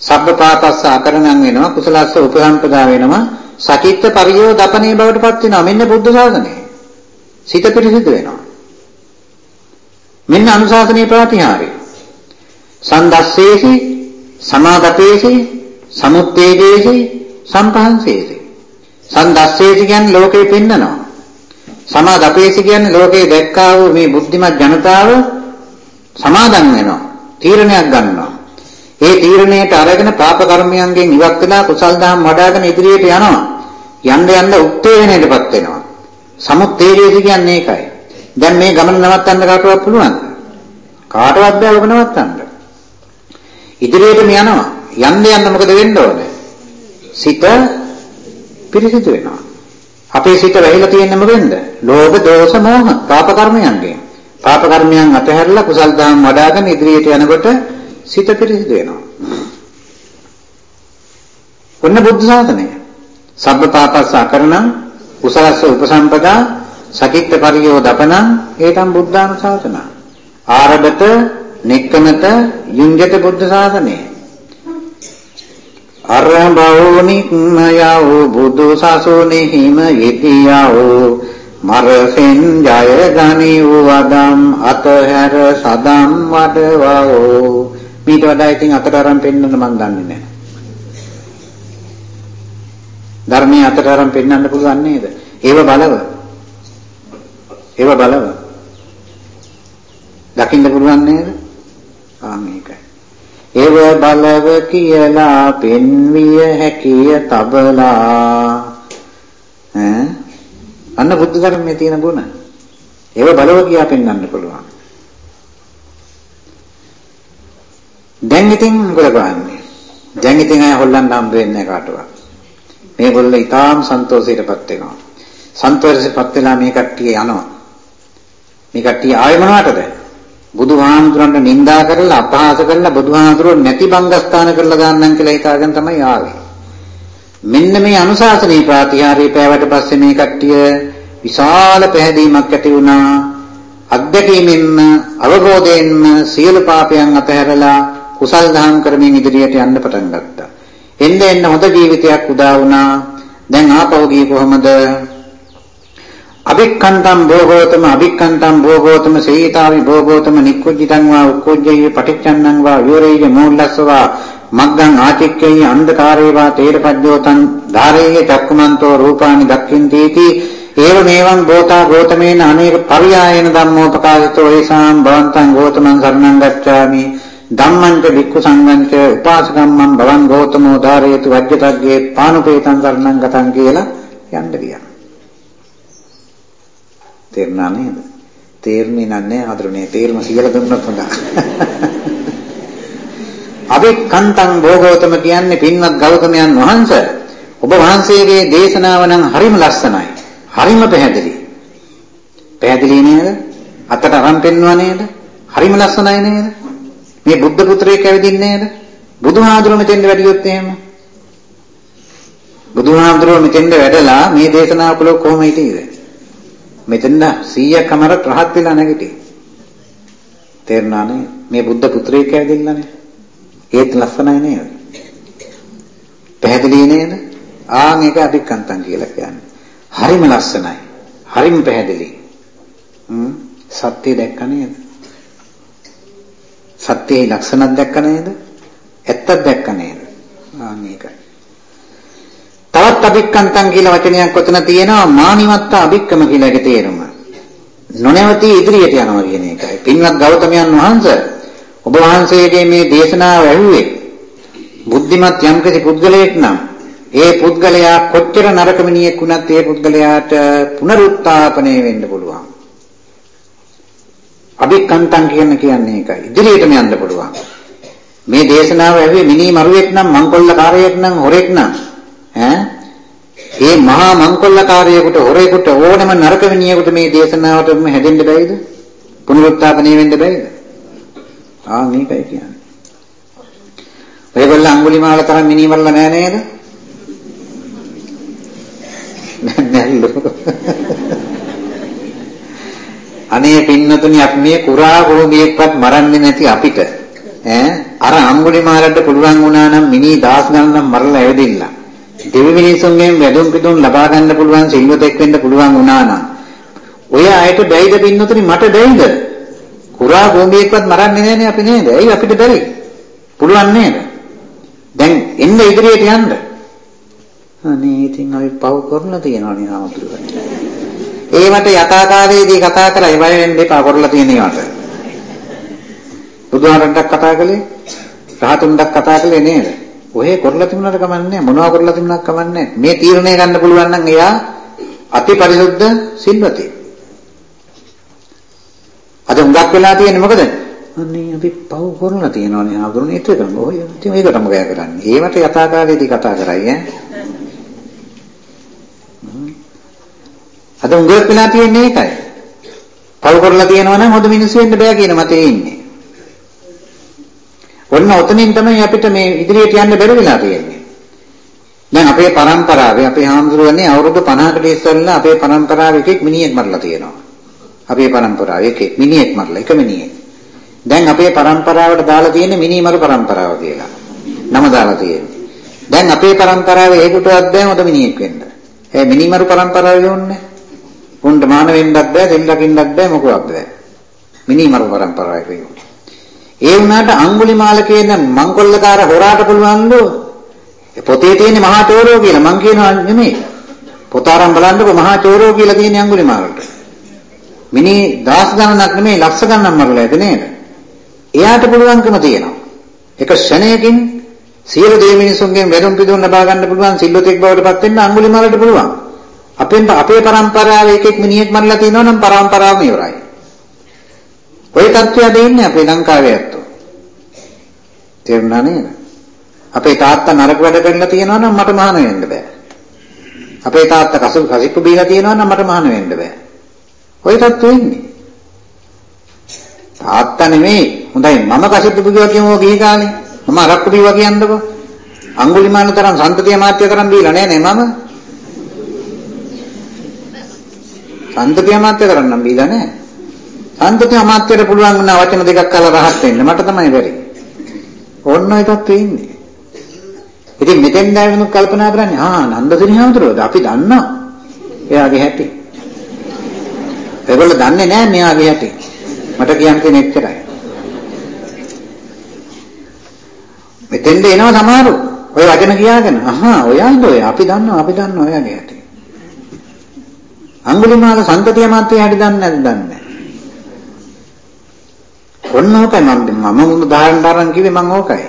[SPEAKER 1] සබ්බපාපස්ස අකරණම් වෙනවා කුසලස්ස උපසම්පදා වෙනවා සකිත්ත පරියෝ දපනේ බවට පත් වෙනවා මෙන්න බුද්ධ ශාසනය. සිත පිරිසිදු වෙනවා. මෙන්න අනුශාසනීය ප්‍රතිහාරය. සන්දස්සේසි සමාදපේසි සමුත්තේජේසි සම්පහන්සේසි. සන්දස්සේසි කියන්නේ ලෝකේ පෙන්නනවා. සමාදපේසි කියන්නේ ලෝකේ දැක්කා වූ මේ බුද්ධිමත් ජනතාව සමාදන් වෙනවා. තීරණයක් ගන්නවා. ඒ තීරණයට අරගෙන පාප කර්මයන්ගෙන් ඉවත් වෙලා කුසල් දහම් වඩ아가න ඉදිරියට යනවා. යන්න යන්න උත්තේජනයටපත් වෙනවා. සමුත්තේජේසි කියන්නේ ඒකයි. දැන් මේ ගමන නවත්තන්න කාටවත් පුළුවන්ද? කාටවත් බෑ ඔබ නවත්තන්න. ඉදිරියටම යනවා. යන්න යන්න මොකද වෙන්න ඕනේ? සිත පිරිසිදු වෙනවා. අපේ සිත වැහිලා තියෙන්නේ මොකෙන්ද? ලෝභ, දෝෂ, මෝහ, පාප කර්මයන්ගෙන්. පාප කර්මයන් අතහැරලා කුසල් දහම් වඩ아가න ඉදිරියට යනකොට සිත පිරිසිදු වෙනවා. ඔන්න බුද්ධ ශාසනය. සබ්බ පාපස්ස අකරණං කුසලස්ස උපසම්පදා සකිත්ත පරියෝ දපනං ඒකම් බුද්ධානුශාසන. ආරබත, නික්කමත, යුංජත බුද්ධ ශාසනය. අරබෝනික්මයව බුදු සසුනේහිම යෙතියව. මරසෙන් ජය ගනි වදම් අතහැර සදම් වඩවෝ මීට වඩා ඉතින් අතට අරන් පෙන්නන්න මන් දන්නේ නැහැ. ධර්මයේ අතට අරන් පෙන්නන්න පුළුවන් නේද? ඒව බලව. ඒව බලව. දකින්න පුළුවන් නේද? ආ මේකයි එව බලව කියලා පෙන්විය හැකිය තබලා. ඈ? අන්න බුද්ධ ධර්මයේ තියෙන ගුණ. ඒව බලව කියා පෙන්වන්න පුළුවන්. දැන් ඉතින් මොකද කරන්නේ? දැන් ඉතින් අය හොල්ලන්න හම්බ වෙන්නේ කාටවත්. මේගොල්ලෝ ඊටාම් සන්තෝෂයටපත් වෙනවා. සන්තෝෂයටපත් වෙලා මේ කට්ටිය යනවා. මේ කට්ටිය ආයෙ මොනවටද බුදුහාමුදුරන්ට නිඳා කරලා අපහාස කරලා බුදුහාමුදුරුවෝ නැති බංගස්ථාන කරලා දාන්නම් කියලා හිතාගෙන තමයි ආවේ. මෙන්න මේ අනුශාසනීය ප්‍රතිහාරය පෑවට පස්සේ මේ කට්ටිය විශාල පැහැදීමක් ඇති වුණා. අත්දැකීමෙන්ම අවබෝධයෙන්ම සියලු පාපයන් අතහැරලා කුසල් දහම් කරමින් ඉදිරියට යන්න පටන් ගත්තා. එන්න එන්න හොඳ ජීවිතයක් උදා වුණා. දැන් ආපහු ගියේ කොහමද? අභික්ඛන්තම් භෝගෝතම අභික්ඛන්තම් භෝගෝතම සීතාවි භෝගෝතම නික්කුජ්ජිතං වා උක්කුජ්ජේ පටිච්චන්නං වා විවරේය මූලස්සවා මග්ගං ආචික්කේ අන්ධකාරේ වා තේරපජ්ජෝතං ධාරේය චක්කුමන්තෝ රූපානි දක්ඛින්තේති. ඒව මේවං ගෝතා ගෝතමේන අනේක පරියායන ධම්මෝ ප්‍රකාශිතෝ ඒසාම් භවන්තං ගෝතමං සරණං ගච්ඡාමි. ධම්මං ච වික්ඛු සංඝං ච උපාසකම්මං භවං ගෝතමෝ ධාරේතු වජ්ජතග්ගේ පානුපේතං සරණං ගතං කියලා යන්න ගියා තේරුණා නේද? තේරුනේ නැහැ හදරුනේ තේරුම කියලා දුන්නොත් හොඳයි. අබික්කන්තං භෝගෝතම කියන්නේ පින්වත් ගෞතමයන් වහන්සේ ඔබ වහන්සේගේ දේශනාව නම් හරිම ලස්සනයි. හරිම පැහැදිලි. පැහැදිලි නේද? අතට අරන් පෙන්වුවා නේද? හරිම ලස්සනයි නේද? මේ බුද්ධ පුත්‍රයෙක් ඇවිදින්නේ නේද? බුදුහාඳුර මෙතෙන්ද වැඩියොත් එහෙම. බුදුහාඳුර මෙතෙන්ද වැඩලා මේ දේශනාව කළොත් කොහොම හිටියේද? මෙතන 100ක් අමරක් රහත් වෙලා නැගිටි. තේරුණානේ? මේ බුද්ධ පුත්‍රයෙක් ඇවිදින්නනේ. ඒත් ලස්සනයි නේද? පැහැදිලි නේද? ආන් ඒක අධිකන්තම් කියලා කියන්නේ. හරිම ලස්සනයි. හරිම පැහැදිලි. හ්ම් සත්‍ය දැක්ක නේද? සත්‍යයේ ලක්ෂණක් දැක්ක නේද? ඇත්තක් දැක්ක නේද? ආන් ඒකයි. තවත් තවත් අභික්කන්තං කියලා වචනයක් ඔතන තියෙනවා මානිවත්ත අභික්කම කියලා ඒකේ තේරුම. නොනවති ඉදිරියට යනවා කියන එකයි. පින්වත් ගෞතමයන් වහන්සේ ඔබ වහන්සේගේ මේ දේශනාව ඇහුවේ බුද්ධිමත් යම්කිසි පුද්ගලයෙක් නම් ඒ පුද්ගලයා කොච්චර නරක මිනිහෙක් වුණත් ඒ පුද්ගලයාට පුනරුත්ථාපනය වෙන්න පුළුවන්. අභික්කන්තං කියන කියන්නේ ඒකයි. ඉදිරියටම යන්න පුළුවන්. මේ දේශනාව ඇහුවේ මිනි මරුවෙක් නම් මංකොල්ලකාරයෙක් නම් හොරෙක් නම් ඈ ඒ මහා මංකොල්ලකාරයෙකුට හොරෙකුට ඕනම නරක මිනිහෙකුට මේ දේශනාවටම හැදෙන්න බැයිද? පුනරුත්ථාපනය වෙන්න බැයිද? ආ මේකයි කියන්නේ. ඔයගොල්ලෝ අඟුලිමාල තරම් මිනි මරලා නෑ නේද? නැල්ලු. අනේ පින්නතුනි අපි මේ කුරා භූමියක්වත් මරන්නේ නැති අපිට ඈ අර අඟුලිමාලට පුළුවන් වුණා නම් මිනි දහස් ගණනක් මරලා ඇවිදින්න. දෙවි මිනිසුන්ගෙන් වැදුම් පිටුම් ලබා ගන්න පුළුවන් සිල්වතෙක් වෙන්න පුළුවන් වුණා නම් ඔය අයට බැයිද පින්නතුනි මට බැයිද? කුරා භූමියක්වත් මරන්නේ නැනේ අපි නේද? ඇයි අපිට බැරි? පුළුවන් නේද? දැන් එන්න ඉදිරියට යන්න. අනේ ඉතින් අපි පව් කරලා තියෙනවනේ ආමතුරුගන්න. ඒවට යථාකාරයේදී කතා කරලා ඉවර වෙන්න එපා කරලා තියෙන ඒවාට. බුදුහාරන්ටක් කතා කළේ රහතුන්ටක් කතා කළේ නේද? ඔහේ කරලා තිබුණාට කමන්නේ මොනවා කරලා තිබුණාක් කමන්නේ මේ තීරණය ගන්න පුළුවන් නම් එයා අති පරිසුද්ධ සිල්වතේ. අද හුඟක් වෙලා තියෙන්නේ මොකද? අනේ අපි පව් කරලා තියෙනවානේ ආගුරුනේ ඒක කරමු. ඔය ඉතින් ඒකටම ගෑ කරන්නේ. ඒවට යථාකාරයේදී කතා කරයි ඈ. අද හුඟක් වෙලා තියෙන්නේ ඒකයි. පව් කරලා තියෙනවා නම් හොඳ මිනිස්සු වෙන්න බෑ කියන මතේ ඉන්නේ. ඔන්න ඔතනින් තමයි අපිට මේ ඉදිරියට යන්න බැරි වෙලා තියෙන්නේ. දැන් අපේ પરම්පරාවේ අපේ හාමුදුරුවනේ අවුරුදු 50කට ඉස්සෙල්ලා අපේ પરම්පරාවේ එකෙක් මිනිහෙක් මරලා තියෙනවා. අපේ પરම්පරාවේ එකෙක් මිනිහෙක් මරලා එක මිනිහෙක්. දැන් අපේ પરම්පරාවට දාලා තියෙන්නේ මිනිමරු પરම්පරාව කියලා. නම දාලා තියෙන්නේ. දැන් අපේ પરම්පරාවේ ඒකටවත් බෑ හොඳ මිනිහෙක් වෙන්න. ඒ මිනිමරු પરම්පරාවේ ඕන්නේ. උන්ට මාන වෙන්නත් බෑ, දෙන්නකින්වත් බෑ මොකවත් බෑ. මිනිමරු પરම්පරාවේ කියන්නේ. ඒ වුණාට අඟුලිමාල කියන මංකොල්ලකාර හොරාට පුළුවන්ද පොතේ තියෙන මහා චෝරෝ කියලා මං කියනවා නෙමෙයි. පොත අරන් බලන්නකො මහා චෝරෝ කියලා තියෙන අඟුලිමාලට. මිනිහ දහස් ගණනක් නෙමෙයි ලක්ෂ ගණනක් මරලා ඇති නේද? එයාට පුළුවන්කම තියෙනවා. එක ෂණයකින් සියලු දේ මිනිසුන්ගෙන් වැරුම් පිදුම් ලබා ගන්න පුළුවන් සිල්වතෙක් බවට පත් වෙන්න අඟුලිමාලට පුළුවන්. අපෙන් අපේ પરම්පරාවේ එකෙක් මිනිහෙක් මරලා තිනවනම් પરම්පරාවම ඉවරයි. ওই தත්ත්වය දෙන්නේ අපේ ලංකාවේ තේරුණා නේද? අපේ තාත්තා නරක වැඩ කරලා තියෙනවා නම් මට මහාන වෙන්න බෑ. අපේ තාත්තා කසු කසිප්පු බීලා තියෙනවා නම් මට මහාන වෙන්න බෑ. ওই තත්ත්වෙ ඉන්නේ. තාත්තා නෙමෙයි. හොඳයි මම කසිප්පු බීවා කියමු ගිහි කාලේ. මම අරක්කු බීවා කියන්නකෝ. අඟුලිමාල තරම් සම්තතිය මාත්‍ය තරම් බීලා නෑ නේ මම. සම්තතිය මාත්‍ය තරම් නම් බීලා නෑ. සම්තතිය මාත්‍යට පුළුවන් වුණා වචන දෙකක් කළා රහත් වෙන්න. මට තමයි බැරි. ඕන්න ඔය තත්ත්වෙ ඉන්නේ. ඉතින් මෙතෙන් දැවෙනු කල්පනා කරන්නේ ආ නන්දසිරි හඳුරෝද අපි දන්නවා. එයාගේ හැටි. ඒගොල්ලෝ දන්නේ නැහැ මෙයාගේ හැටි. මට කියන්න තියෙන එච්චරයි. මෙතෙන්ද එනවා සමහරු. ඔය වචන කියාගෙන අහා ඔයාද ඔය අපි දන්නවා අපි දන්නවා ඔයාගේ හැටි. අඟුලිමාල සම්තතිය මාත්‍ය හැටි දන්නේ නැද්ද දන්නේ ඔන්න ඕකයි මම මම උදාහරණ තරම් කිව්වේ මම ඕකයි.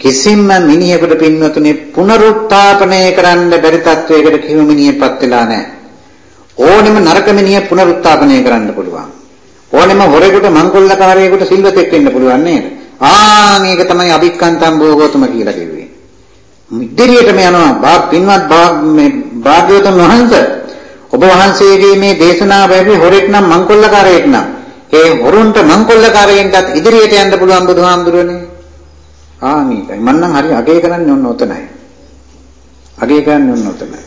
[SPEAKER 1] කිසිම මිනිහෙකුට පින්වතුනි පුනරුත්ථාපනය කරන්න බැරි තත්වයකට කිසිම මිනිහෙක්පත් වෙලා නැහැ. ඕනෙම නරක මිනිහ පුනරුත්ථාපනය කරන්න පුළුවන්. ඕනෙම හොරෙකුට මංගොල්ලකාරයෙකුට සිල්වතෙක් වෙන්න පුළුවන් නේද? ආ මේක තමයි අභික්කන්තම් භෝගෝතම කියලා කිව්වේ. ඉදිරියටම යනවා බා පින්වත් මේ භාග්‍යවතුන් වහන්සේ ඔබ වහන්සේගේ මේ දේශනාව ඇහුවේ හොරෙක් නම් මංගොල්ලකාරයෙක් නම් ඒ හොරුන්ට මංගොල්ලකාරයෙන්ටත් ඉදිරියට යන්න පුළුවන් බුදුහාමුදුරනේ. ආ මේකයි. මම නම් හරි අගය කරන්නේ ඔන්න ඔතනයි. අගය කරන්නේ ඔන්න ඔතනයි.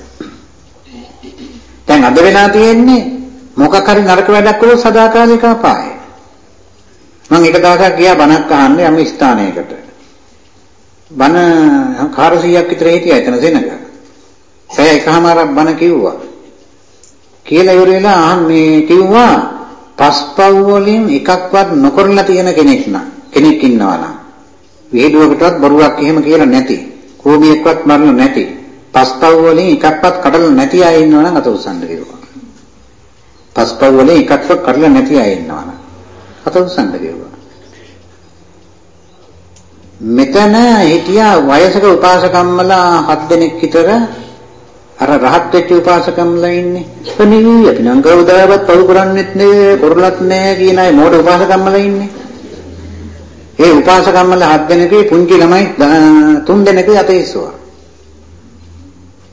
[SPEAKER 1] දැන් අද වෙලා තියෙන්නේ මොකක් හරි නරක වැඩක් කළොත් සදාකාලික අපායයි. මම එක දවසක් ගියා බණක් අහන්න යම් ස්ථානයකට. බණ 400ක් විතර හිටියා එතන සෙනඟ. පැය එකමාරක් බණ කිව්වා. කියලා ඉවර වෙලා අහන්නේ කිව්වා පස්පව් වලින් එකක්වත් නොකරලා තියෙන කෙනෙක් නම් කෙනෙක් ඉන්නවා නම් වේදුවකටවත් බරුවක් එහෙම කියලා නැති කෝමියෙක්වත් මරන්න නැති පස්පව් වලින් එකක්වත් කඩලා නැති අය ඉන්නවා නම් අත උස්සන්න කිව්වා. පස්පව් වලින් එකක්වත් කඩලා නැති අය ඉන්නවා නම් අත උස්සන්න කිව්වා. මෙතන හිටියා වයසක උපාසකම්මලා හත් දෙනෙක් විතර අර රහත් වෙච්ච උපාසකම්ලා ඉන්නේ. අනේ අපි නම් කවදාවත් පව් කරන්නෙත් නේ, කරලත් නෑ කියන අය මෝඩ උපාසකම්මලා ඉන්නේ. ඒ උපාසකම්මලා හත් දෙනෙකුයි පුංචි ළමයි තුන් දෙනෙකුයි අත ඉස්සුවා.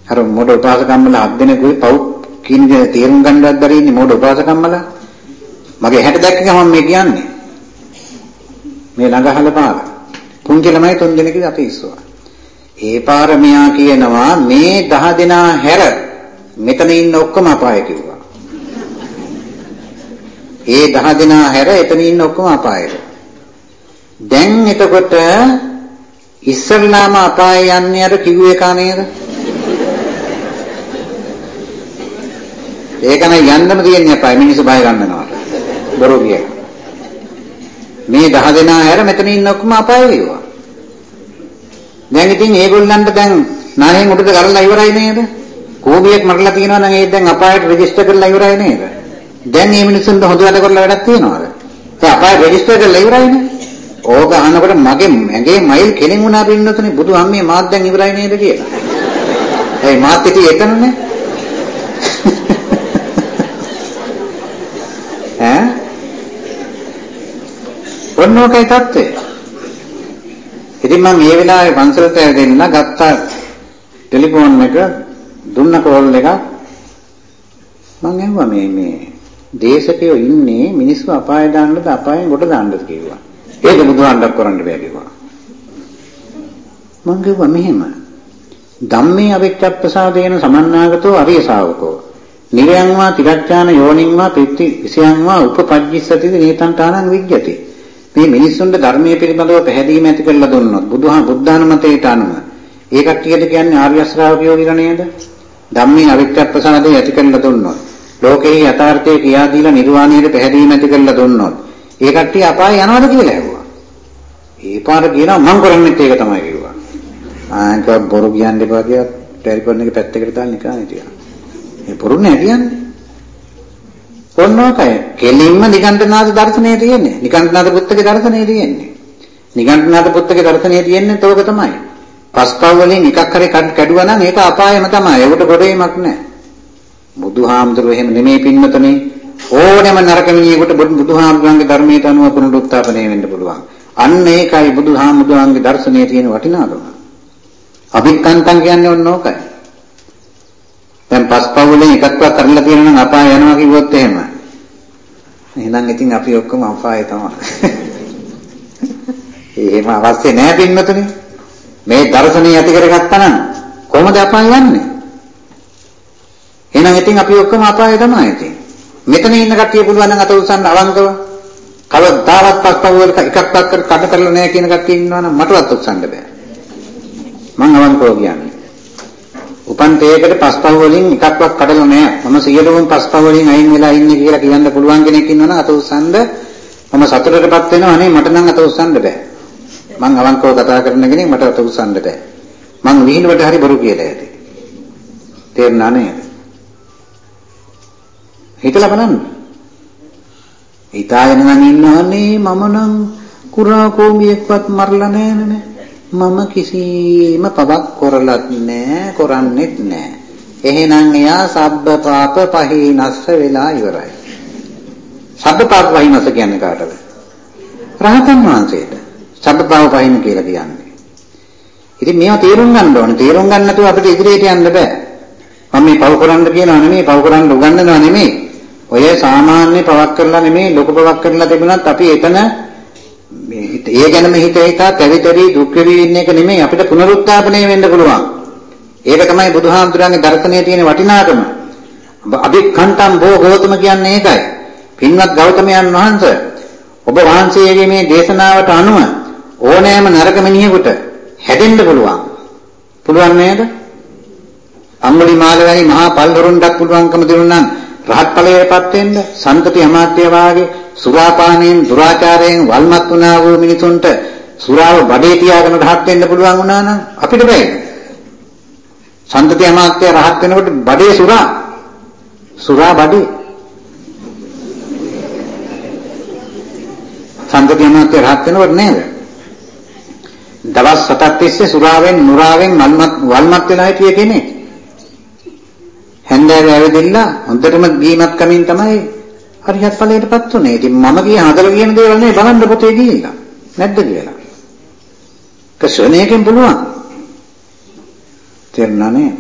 [SPEAKER 1] අර මොඩ උපාසකම්මලා හත් දෙනෙකුයි පව් කියන දේ තේරුම් ගන්නවත් බැරි ඉන්නේ මොඩ උපාසකම්මලා. මගේ හැට දැක්ක ගමන් මේ කියන්නේ. මේ ළඟහල පාර. පුංචි ළමයි තුන් දෙනෙකුයි අත ඉස්සුවා. ඒ පාරමියා කියනවා මේ 10 දෙනා හැර මෙතන ඉන්න ඔක්කොම අපාය කිව්වා. ඒ 10 දෙනා හැර එතන ඉන්න ඔක්කොම අපායට. දැන් එතකොට ඉස්සල්ලාම අපාය යන්නේ අර කිව්වේ කා නේද? ඒක නම් යන්නම තියෙන්නේ අපාය මිනිස්සු බය ගන්නනවාට. බොරු කියන. මේ 10 දෙනා හැර මෙතන ඉන්න ඔක්කොම අපාය වේවා. දැන් ඉතින් මේගොල්ලන්ට දැන් නායෙන් උඩට ගලලා ඉවරයි නේද? කෝබියක් මරලා තියෙනවා නම් ඒ දැන් අපායට රෙජිස්ටර් කරලා ඉවරයි නේද? දැන් මේ මිනිස්සුන්ට හොඳ වැඩ කරලා වැඩක් තියනවද? ඒ අපාය රෙජිස්ටර් කරලා ඉවරයිනේ. ඕක අහනකොට මගේ ඇඟේ මයිල් කෙලින් වුණා පින්නතුනේ බුදු අම්මේ මාත් දැන් ඉවරයි නේද කියලා. ඒ මාත් ඉතින් එතනනේ. ඈ? ඔන්නෝකයි තත්ත්වය. ඉතින් මම මේ වෙලාවේ පන්සලට දෙන්න ගත්ත ටෙලිෆෝන් එක දුන්න කෝල් එකක් මම ඇහුවා මේ මේ දේශකයෝ ඉන්නේ මිනිස්සු අපාය දාන්නද අපායෙන් ගොඩ දාන්නද කිව්වා. ඒක බුදුහාමුදුරුවෝ කරන්න බෑ කිව්වා. මම කිව්වා මෙහෙම. ධම්මේ අවිච්ඡප්පසාදේන සමන්නාගතෝ අරිය ශාවකෝ. නිරයං වා තිරච්ඡාන යෝනිං වා පිට්ටි විසයං වා උපපජ්ජිස්සති නේතං තානං විජ්ජති. මේ මිනිස්සුන්ට ධර්මයේ පිළිබඳව පැහැදීම ඇති කරලා දුන්නොත් බුදුහා බුද්ධානුමතයට අනුව ඒ කට්ටියට කියන්නේ ආර්ය ශ්‍රාවකයෝ කියලා නේද? ධම්මේ අවිච්ඡප්පසාදේ ඇති කරලා දුන්නොත් ලෝකේ යථාර්ථය කියා දීලා නිර්වාණයට පැහැදීම ඇති කරලා දුන්නොත් ඒ කට්ටිය අපාය යනවද කියලා ඇහුවා. ඒ පාර කියනවා මං කරන්නේත් ඒක තමයි කිව්වා. ආන්ක බොරු කියන්න එපා කියලා ටෙලිෆෝන් එක පැත්තකට දාලා නිකන් හිටියා. ඒ බොරු නෑ කියන්නේ. ඔන්නෝකයි. කෙලින්ම නිකණ්ඨනාථ දර්ශනය තියෙන්නේ. නිකණ්ඨනාථ පුත්තගේ දර්ශනය තියෙන්නේ. නිකණ්ඨනාථ පුත්තගේ දර්ශනය තියෙන්නේ තෝක තමයි. පස්පව් වලින් එකක් හරි කැඩුවා නම් ඒක අපායම තමයි. ඒකට ගොඩේමක් නෑ. බුදුහාමුදුරුවෝ එහෙම නෙමෙයි පින්වතනේ. ඕනෑම නරක මිනිහෙකුට බුදුහාමුදුරන්ගේ ධර්මයට අනුව පුනරුත්ථාපනය වෙන්න පුළුවන්. අන්න ඒකයි බුදුහාමුදුරන්ගේ දර්ශනයේ තියෙන වටිනාකම. අභික්කන්තං කියන්නේ ඔන්න ඕකයි. දැන් පස්පව් වලින් එකක්වත් කරලා තියෙනවා නම් අපාය යනවා කිව්වොත් එහෙම. එහෙනම් ඉතින් අපි ඔක්කොම අපායේ තමයි. එහෙම අවශ්‍ය නැහැ පින්නතුනේ. මේ දර්ශනය ඇති කරගත්තා නම් කොහොමද අපාය යන්නේ? එහෙනම් ඉතින් අපි ඔක්කොම අපායේ තමයි ඉතින්. මෙතන ඉන්න කට්ටිය පුළුවන් නම් අත උස්සන්න අවංකව. කවදාවත් පස්පව් වල එකක්වත් කඩ කරලා නැහැ කියන කට්ටිය ඉන්නවා නම් මටවත් උස්සන්න බෑ. මං අවංකව කියන්නේ. උපන් තේයකට පස්පව් වලින් එකක්වත් කඩලා නැහැ. මම සියලුම පස්පව් වලින් අයින් වෙලා ඉන්නේ කියලා කියන්න පුළුවන් කෙනෙක් ඉන්නවනම් අත උස්සන්න මම සතුටටපත් වෙනවා නේ මට නම් අත උස්සන්න බෑ. මං අවංකව කතා කරන කෙනෙක් මට අත උස්සන්න බෑ. මං විහිළුවට හරි බොරු කියලා ඇති. තේරුණා නේද? හිතලා බලන්න. හිතාගෙන නම් ඉන්නවනේ මම නම් කුරා කෝමියෙක්වත් මරලා නැහැ නේ. මම කිසිම පවක් කරලත් නෑ කරන්නෙත් නෑ. එහෙනම් එයා සබ්බ පාප පහිනස්ස වෙලා ඉවරයි. සබ්බ පාප පහිනස්ස කියන්නේ කාටද? රහතන් වහන්සේට. සබ්බ පාප පහින කියලා කියන්නේ. ඉතින් මේවා තේරුම් ගන්න ඕනේ. තේරුම් ගන්න නැතුව අපිට ඉදිරියට යන්න බෑ. මම මේ පව කරන්න කියනවා නෙමෙයි, පව කරන්න උගන්වනවා නෙමෙයි. ඔය සාමාන්‍ය පවක් කරලා නෙමෙයි, ලොකු පවක් කරලා තිබුණත් අපි එතන මේ ඒ ගැනම හිත හිතා පැවිතරි දුක් වෙවි ඉන්න එක නෙමෙයි අපිට පුනරුත්ථාපනය වෙන්න පුළුවන්. ඒක තමයි බුදුහාමුදුරන්ගේ දර්ශනයේ තියෙන වටිනාකම. අභික්ඛන්තම් බෝ ගෞතම කියන්නේ ඒකයි. පින්වත් ගෞතමයන් වහන්සේ ඔබ වහන්සේගේ මේ දේශනාවට අනුව ඕනෑම නරක මිනිහෙකුට හැදෙන්න පුළුවන්. පුළුවන් නේද? අම්මුලිමාල වැනි මහා පල්වරුන්ටත් පුළුවන්කම දෙනුනම් රහත් ඵලයටපත් වෙන්න සන්තති අමාත්‍ය වාගේ සුරාපානයෙන් දුරාචාරයෙන් වල්මත් වුණා වූ මිනිසුන්ට සුරාව බඩේ තියාගෙන රහත් වෙන්න පුළුවන් වුණා නම් අපිට බෑ. සම්තති අමාත්‍ය රහත් වෙනකොට බඩේ සුරා. සුරා බඩේ. සම්තති අමාත්‍ය රහත් වෙනකොට නේද? දවස් 7ක් තිස්සේ සුරාවෙන් නුරාවෙන් වල්මත් වල්මත් වෙලා හිටිය කෙනෙක්. හැන්දෑවේ ඇවිදින්න හොඳටම ගීමත් කමින් තමයි හරියත් ඵලයටපත් උනේ. ඉතින් මම කිය හදලා කියන දේවල් නේ බලන්න පොතේ ගිහිල්ලා. නැද්ද කියලා. කසෝණේකින් පුළුවන්. තේරුණා නේද?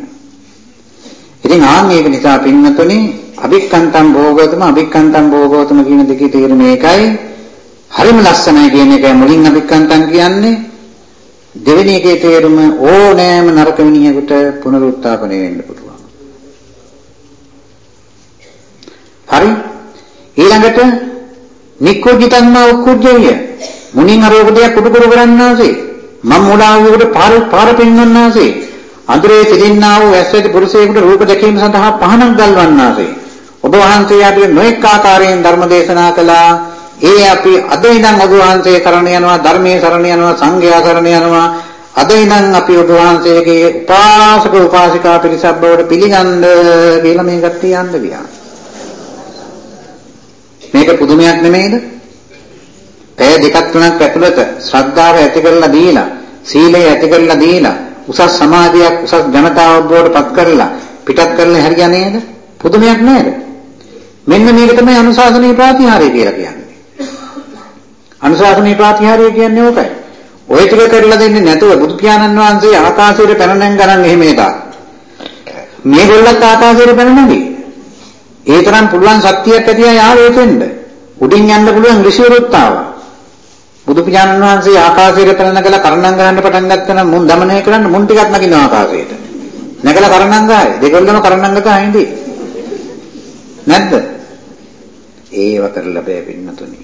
[SPEAKER 1] ඉතින් ආන් මේක නිසා පින්නතුනි අභික්කන්තම් භෝගෝතම අභික්කන්තම් භෝගෝතම කියන දෙකේ තේරුම ඒකයි. හරිම ලස්සනයි කියන එකයි මුලින් අභික්කන්තම් කියන්නේ. දෙවෙනි එකේ තේරුම ඕනෑම නරක මිනිහෙකුට පුනරුත්ථාපනය වෙන්න පුළුවන්. හරි? ඊළඟට නික්කුජිතන්මා උක්කුජ්ජය. මුණින් අරෝගදයක් කුඩු කුඩු කරන්නාසේ. මම මුලාවුවට පාර පාර පෙන්වන්නාසේ. අඳුරේ සිටින්නා වූ ඇස්වැදි පුරුෂයෙකුට රූප දැකීම සඳහා පහනක් ගල්වන්නාසේ. ඔබ වහන්සේ අපිට නොඑක ආකාරයෙන් ධර්ම දේශනා කළා. ඒ අපි අද ඉඳන් ඔබ වහන්සේ කරණ යනවා ධර්මයේ සරණ යනවා සංඝයා සරණ යනවා අද ඉඳන් අපි ඔබ වහන්සේගේ උපාසක උපාසිකා පිරිසක් බවට පිළිගන්න කියලා මේකට තියන්න ගියා. මේක පුදුමයක් නෙමෙයිද? පැය දෙකක් තුනක් ඇතුළත ශ්‍රද්ධාව ඇති කරලා දීලා, සීලය ඇති කරලා දීලා, උසස් සමාධියක් උසස් ජනතාවක් බවට පත් කරලා පිටත් කරලා හරියන්නේ නේද? පුදුමයක් නේද? මෙන්න මේක තමයි අනුශාසනීය ප්‍රාතිහාර්ය කියලා කියන්නේ. අනුශාසනීය ප්‍රාතිහාර්ය කියන්නේ ඕකයි. ඔය ටික කරලා දෙන්නේ නැතුව බුදු පියාණන් වහන්සේ ආකාශයට පැන නැං ගන්න එහෙම එකක්. මේගොල්ලත් ආකාශයට පැන නැගී. ඒ තරම් පුළුවන් ශක්තියක් ඇතිවයි ආවේ එතෙන්ද. උඩින් යන්න පුළුවන් ඍෂිවරුත් ආවා. බුදු පියාණන් වහන්සේ ආකාශයට පැනනකලා කරණම් ගන්න පටන් ගත්තා නම් මුන් দমনය කරන්න මුන් ටිකක් නගින ආකාශයට. නැගලා කරණම් ගාය. දෙගොල්ලම කරණම් ගකා හින්දි. නැද්ද? ඒව කරලා බෑ පින්නතුනි.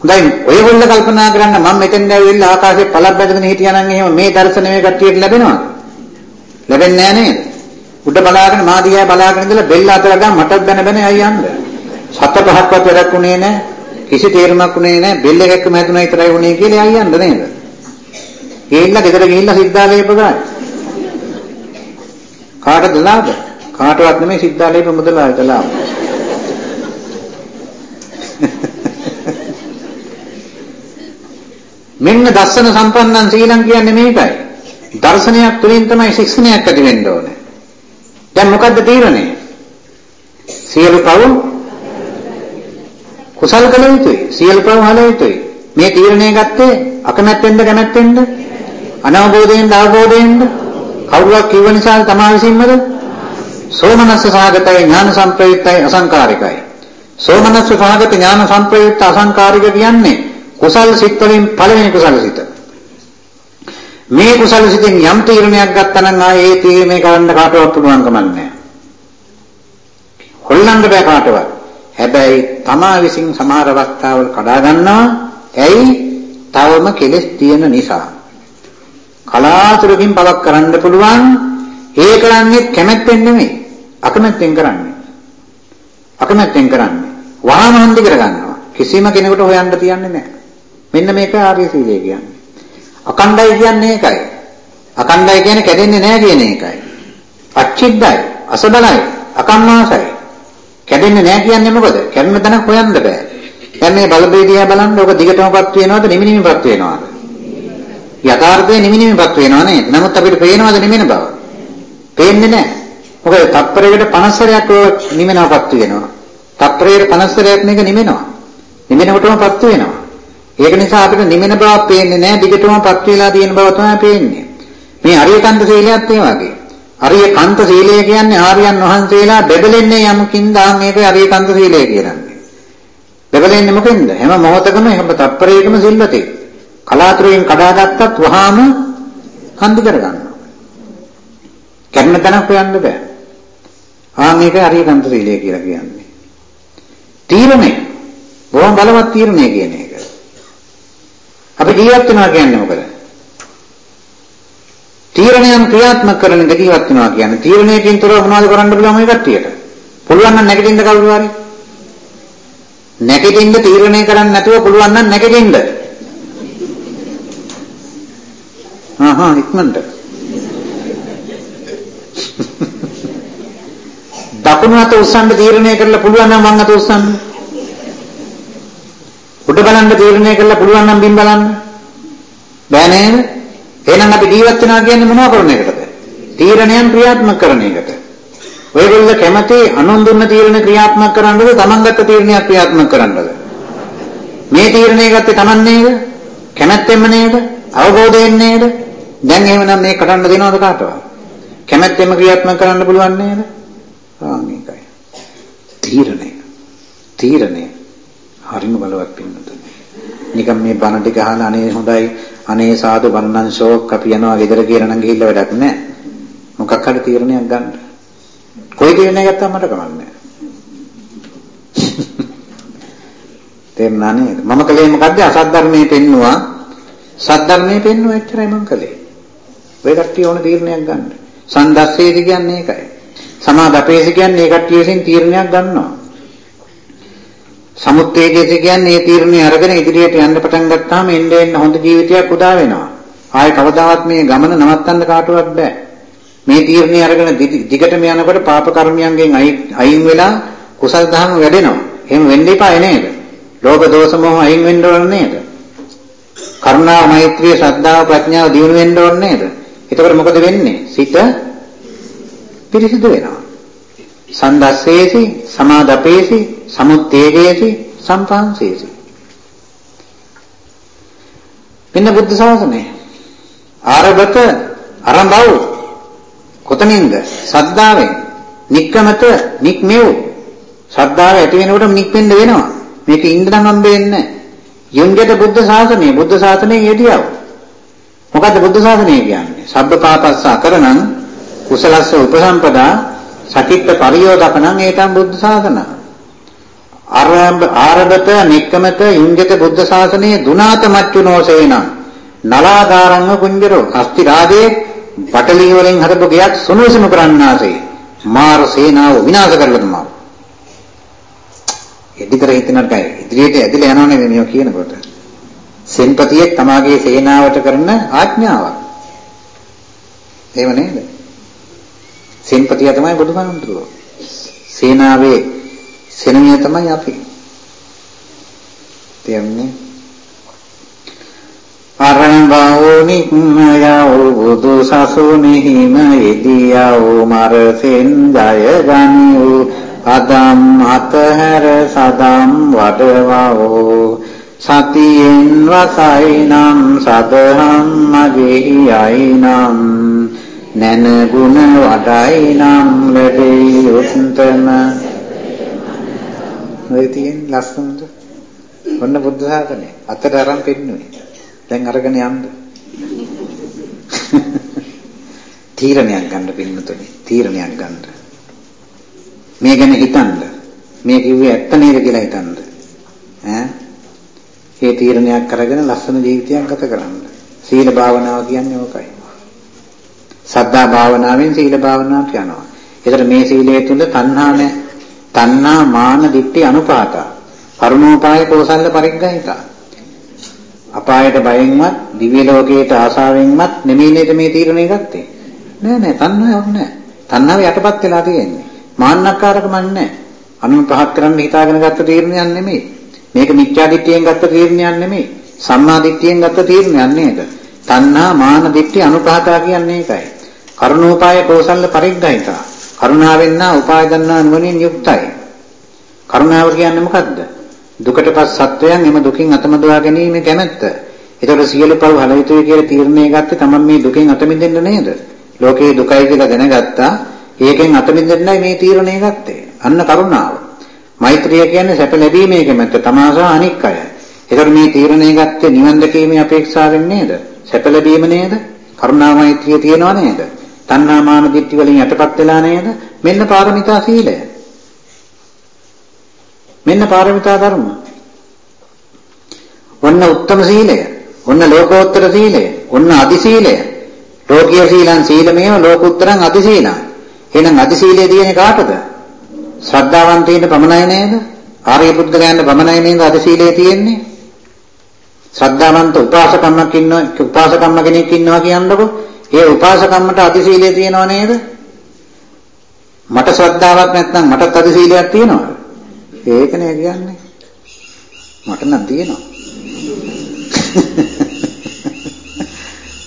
[SPEAKER 1] හොඳයි ඔයගොල්ලෝ කල්පනා කරන්න මම මෙතෙන් ඇවිල්ලා ආකාශයේ පළක් බැඳගෙන හිටියානම් එහෙම මේ දර්ශනය මේ කට්ටියට ලැබෙනවා. ලැබෙන්නේ නැහැ නේද? උඩ බලාගෙන මාදියා බලාගෙන ඉඳලා බෙල්ල අතර ගා මටත් බැන බැන යයි යන්නේ. සත පහක්වත් වැඩක් උනේ නැහැ. කිසි තේරුමක් උනේ නැහැ. බෙල්ල එකක්ම හැදුනා විතරයි උනේ කියලා යයි යන්න නේද? ගිහිල්ලා ගෙදර ගිහිල්ලා සිද්ධාලේප ගන්න. කාටද ලාභ? කාටවත් නෙමෙයි සිද්ධාලේප මුදලාට ලාභ. මෙන්න දර්ශන සම්පන්නන් ශ්‍රී ලං කියන්නේ මේකයි. දර්ශනයක් තුළින් තමයි ශික්ෂණයක් ඇති වෙන්න ඕනේ. දැන් මොකද්ද තීරණය? සියලු පව් කුසල් කළ යුතුයි. සියලු පව් හල යුතුයි. මේ තීරණය ගත්තේ අකමැත්තෙන්ද කැමැත්තෙන්ද? අනවබෝධයෙන්ද අවබෝධයෙන්ද? කවුරුවක් කිව්ව නිසා තමා විසින්මද? සෝමනස්ස සහගතයි ඥාන සංප්‍රයුක්තයි අසංකාරිකයි. සෝමනස්ස සහගත ඥාන සංප්‍රයුක්ත අසංකාරික කියන්නේ කුසල් සිත් වලින් පළවෙනි කුසල සිත. මේ කුසල සිතෙන් යම් තීරණයක් ගත්තා නම් ආයේ ඒ තීරණය කරන්න කාටවත් පුළුවන් කමක් නැහැ. හොල්ලන්න බෑ කාටවත්. හැබැයි තමා විසින් සමහර අවස්ථාවල කඩා ගන්නවා. ඇයි? තවම කෙලෙස් තියෙන නිසා. කලාතුරකින් පවක් කරන්න පුළුවන්. ඒ කරන්නේ කැමැත්තෙන් නෙමෙයි. අකමැත්තෙන් කරන්නේ. අකමැත්තෙන් කරන්නේ. වහාම හන්දි කරගන්නවා. කිසිම කෙනෙකුට හොයන්න තියන්නේ නැහැ. මෙන්න මේක ආර්ය සීලය කියන්නේ. අකණ්ඩයි කියන්නේ ඒකයි. අකණ්ඩයි කියන්නේ කැඩෙන්නේ නැහැ කියන එකයි. අච්චිද්දයි, අසබලයි, අකම්මාසයි. කැඩෙන්නේ නැහැ කියන්නේ මොකද? කැඩෙන තැන හොයන්න බෑ. දැන් මේ බලබේදියා බලන්න ඕක දිගටමපත් වෙනවද නිමිනිමිපත් වෙනවද? යථාර්ථයේ නිමිනිමිපත් වෙනව නේද? නමුත් අපිට පේනවද නිමින බව? පේන්නේ නැහැ. මොකද තප්පරයකට 50 සැරයක් ඔය නිමිනවපත් වෙනවා. තප්පරයකට 50 සැරයක් මේක නිමිනවා. නිමිනකොටමපත් වෙනවා. ඒක නිසා අපිට නිමෙන බවක් පේන්නේ නැහැ. දිගටම පත් වෙලා තියෙන බව තමයි පේන්නේ. මේ අරියකන්ත සීලයත් ඒ වගේ. අරියකන්ත සීලය කියන්නේ ආර්යයන් වහන්සේලා බෙදෙන්නේ යමකින්ද මේක අරියකන්ත සීලය කියන්නේ. බෙදෙන්නේ මොකෙන්ද? හැම මොහොතකම හැම තත්පරයකම සිල්වතේ. කලාතුරකින් කඩාගත්තත් වහාම හන්දි කරගන්නවා. කරන තැනක් හොයන්න බෑ. ආ මේක අරියකන්ත සීලය කියලා කියන්නේ. තීරණය. බොහොම බලවත් තීරණය කියන එක. අපි ජීවත් වෙනවා කියන්නේ මොකද? තීරණයන් ක්‍රියාත්මක කරන එක ජීවත් වෙනවා කියන්නේ තීරණයකින් තොරව මොනවද කරන්න පුළුවන් මේ කට්ටියට? පුළුවන් නම් නැගිටින්න කවුරු හරි? නැගිටින්න තීරණය කරන්නේ නැතුව පුළුවන් නම් නැගිටින්න. ආහා ඉක්මනට. දකුණු අත උස්සන්න තීරණය කරලා පුළුවන් නම් වම් අත උස්සන්න. උඩ බලන්න තීරණය කරලා පුළුවන් නම් බිම් බලන්න. බෑ නේද? එහෙනම් අපි ජීවත් වෙනවා කියන්නේ මොනව කරන එකටද? තීරණයන් ක්‍රියාත්මක කරන එකට. ඔයගොල්ලෝ කැමති අනුන් දුන්න තීරණ ක්‍රියාත්මක කරන්නද තමන් ගත්ත තීරණයක් ක්‍රියාත්මක කරන්නද? මේ තීරණය ගත්තේ තමන් නේද? කැමැත්තෙන්ම නේද? අවබෝධයෙන් නේද? දැන් එහෙමනම් මේ කටන්න දෙනවද කාටවත්? කැමැත්තෙන්ම ක්‍රියාත්මක කරන්න පුළුවන් නේද? ආ මේකයි. තීරණය. තීරණය. හරිම බලවත් පින්නතුනේ. නිකම් මේ බණ ටික අහලා අනේ හොඳයි අනේ සාදු බන්නන් ෂෝක් අපි යනවා ගෙදර කියලා නම් ගිහිල්ලා වැඩක් නැහැ. මොකක් හරි තීරණයක් ගන්න. කොයි තීරණයක් ගත්තාම මට කමන්නේ තේරුණා නේද? මම කලේ මොකද්ද? අසද්ධර්මයේ පෙන්නවා. සද්ධර්මයේ පෙන්නවා එච්චරයි මම කලේ. ඔය කට්ටිය ඕන තීරණයක් ගන්න. සන්දස්සේති කියන්නේ ඒකයි. සමාදපේසි කියන්නේ ඒ කට්ටිය විසින් තීරණයක් ගන්නවා. සමුත්තේජේස කියන්නේ මේ තීරණය අරගෙන ඉදිරියට යන්න පටන් ගත්තාම එන්න එන්න හොඳ ජීවිතයක් උදා වෙනවා. ආයේ කවදාවත් මේ ගමන නවත්තන්න කාටවත් බෑ. මේ තීරණය අරගෙන දිගටම යනකොට පාප කර්මයන්ගෙන් අයින් වෙලා කුසල් දහම වැඩෙනවා. එහෙම වෙන්න එපා නේද? ලෝභ දෝෂ මොහ අයින් වෙන්න ඕන නේද? කරුණා මෛත්‍රිය ශ්‍රද්ධාව ප්‍රඥාව දියුණු වෙන්න ඕන නේද? එතකොට මොකද වෙන්නේ? සිත පිරිසිදු වෙනවා. සන්දස්සේසි සමාදපේසි සමුත්තේජේසි සම්පාංසේසි. මෙන්න බුද්ධ ශාසනය. ආරබත අරඹව කොතනින්ද? සද්ධාවෙන්. නික්කමත නික්මෙව්. ශ්‍රද්ධාව ඇති වෙනකොට නික්මෙන්න වෙනවා. මේක ඉන්ද්‍රනම් හම්බෙන්නේ යුංජට බුද්ධ ශාසනය. බුද්ධ ශාසනයේ යෙදියව. මොකද්ද බුද්ධ ශාසනය කියන්නේ? සබ්බ පාපස්ස අකරණං කුසලස්ස උපසම්පදා සකිත්ත පරියෝදපණං ඒතම් බුද්ධ ශාසන ආරම්භ ආරබත නික්කමත යුංජත බුද්ධ ශාසනයේ දුනාත මච්චුනෝසේන නලාකාරංග කුංජරෝ අස්ති රාජේ පටලී වලින් හදපු ගයක් සුනුසුමු කරන්නාසේ මාර සේනාව විනාශ කරලා තමා එදිකර හිතනට ඉදිරියට ඇදලා යනවනේ මේව කියනකොට. සෙන්පතියෙක් තමාගේ සේනාවට කරන ආඥාවක්. එහෙම නේද? සෙන්පතිය තමයි බුදුහාමුදුරුවෝ. සේනාවේ සෙනමිය තමයි අපි. තේරුණේ? අරංගෝ නික්මයෝ බුදු සසුනේහිම යෙදියෝ මරසෙන් ජය ගනිව් අදම් අතහැර සදම් වඩවෝ සතියෙන් වසයිනම් සදහම් මගෙහි අයිනම් නැන ගුණ වඩයි නම් ලැබෙයි උත්තම. ඔය තියෙන ලස්සනට ඔන්න බුද්ධ ශාසනය. අතට අරන් පෙන්නුවේ. දැන් අරගෙන යන්න. තීරණයක් ගන්න පින්නතුනි. තීරණයක් ගන්න. මේ ගැන හිතන්න. මේ කිව්වේ ඇත්ත නේද කියලා හිතන්න. ඈ? ඒ තීරණයක් අරගෙන ලස්සන ජීවිතයක් ගත කරන්න. සීල භාවනාව කියන්නේ ඕකයි. සද්ධා භාවනාවෙන් සීල භාවනාවට යනවා. ඒතර මේ සීලය තුල තණ්හා නැ තණ්හා මාන දිට්ඨි අනුපාත. කර්මෝපාය කෝසල්ල පරිග්‍රහිතා. අපායට බයෙන්වත් දිව්‍ය ලෝකයට ආසාවෙන්වත් නෙමෙයි නේද මේ තීරණය ගත්තේ. නෑ නෑ තණ්හාවක් නෑ. තණ්හාව යටපත් වෙලා තියෙන්නේ. මාන්නක්කාරකම නෑ. අනුන් පහත් කරන්න හිතාගෙන ගත්ත තීරණයක් නෙමෙයි. මේක මිත්‍යා දිට්ඨියෙන් ගත්ත තීරණයක් නෙමෙයි. සම්මා දිට්ඨියෙන් ගත්ත තීරණයක් නේද? තණ්හා මාන දිට්ඨි අනුපාතා කියන්නේ ඒකයි. කරුණෝපාය කෝසල්ල පරිග්ගහිතා. කරුණාවෙන් නා උපාය ගන්නා නුවණින් යුක්තයි. කරුණාව කියන්නේ මොකද්ද? දුකටපත් සත්වයන් එම දුකින් අතමදවා ගැනීම කැමැත්ත. ඒතකොට සියලු පව් හල යුතුයි කියලා තීරණය ගත්තේ තමන් මේ දුකෙන් අත මිදෙන්න නේද? ලෝකේ දුකයි කියලා දැනගත්තා. ඒකෙන් අත මිදෙන්නයි මේ තීරණය ගත්තේ. අන්න කරුණාව. මෛත්‍රිය කියන්නේ සැප ලැබීමේ කැමැත්ත තමාසහ අනික් අය. ඒතකොට මේ තීරණය ගත්තේ නිවන් දැකීමේ අපේක්ෂාවෙන් නේද? සැප ලැබීම නේද? කරුණා මෛත්‍රිය තියනවා නේද? තණ්හා මාන දිට්ඨි වලින් යටපත් වෙලා නේද? මෙන්න පාරමිතා සීලය. මෙන්න පාරමිතා ධර්ම. ඔන්න උත්තම සීලය. ඔන්න ලෝකෝත්තර සීලය. ඔන්න අදි සීලය. ලෝකීය සීලං සීලමේව ලෝකුත්තරං අදි සීලං. එහෙනම් අදි සීලය තියෙන්නේ කාටද? ශ්‍රද්ධාවන්තයින්ට පමණයි නේද? ආර්ය පුද්ගලයන්ට පමණයි නේද අදි සීලය තියෙන්නේ? ශ්‍රද්ධාවන්ත උපාසකම්මක් ඉන්නවා උපාසකම්ම කෙනෙක් ඉන්නවා කියන්නකො ඒ උපාසකම්මට අතිශීලයේ තියෙනව නේද? මට ශ්‍රද්ධාවක් නැත්නම් මටත් අතිශීලයක් තියෙනවද? ඒකනේ කියන්නේ. මට නම් තියෙනවා.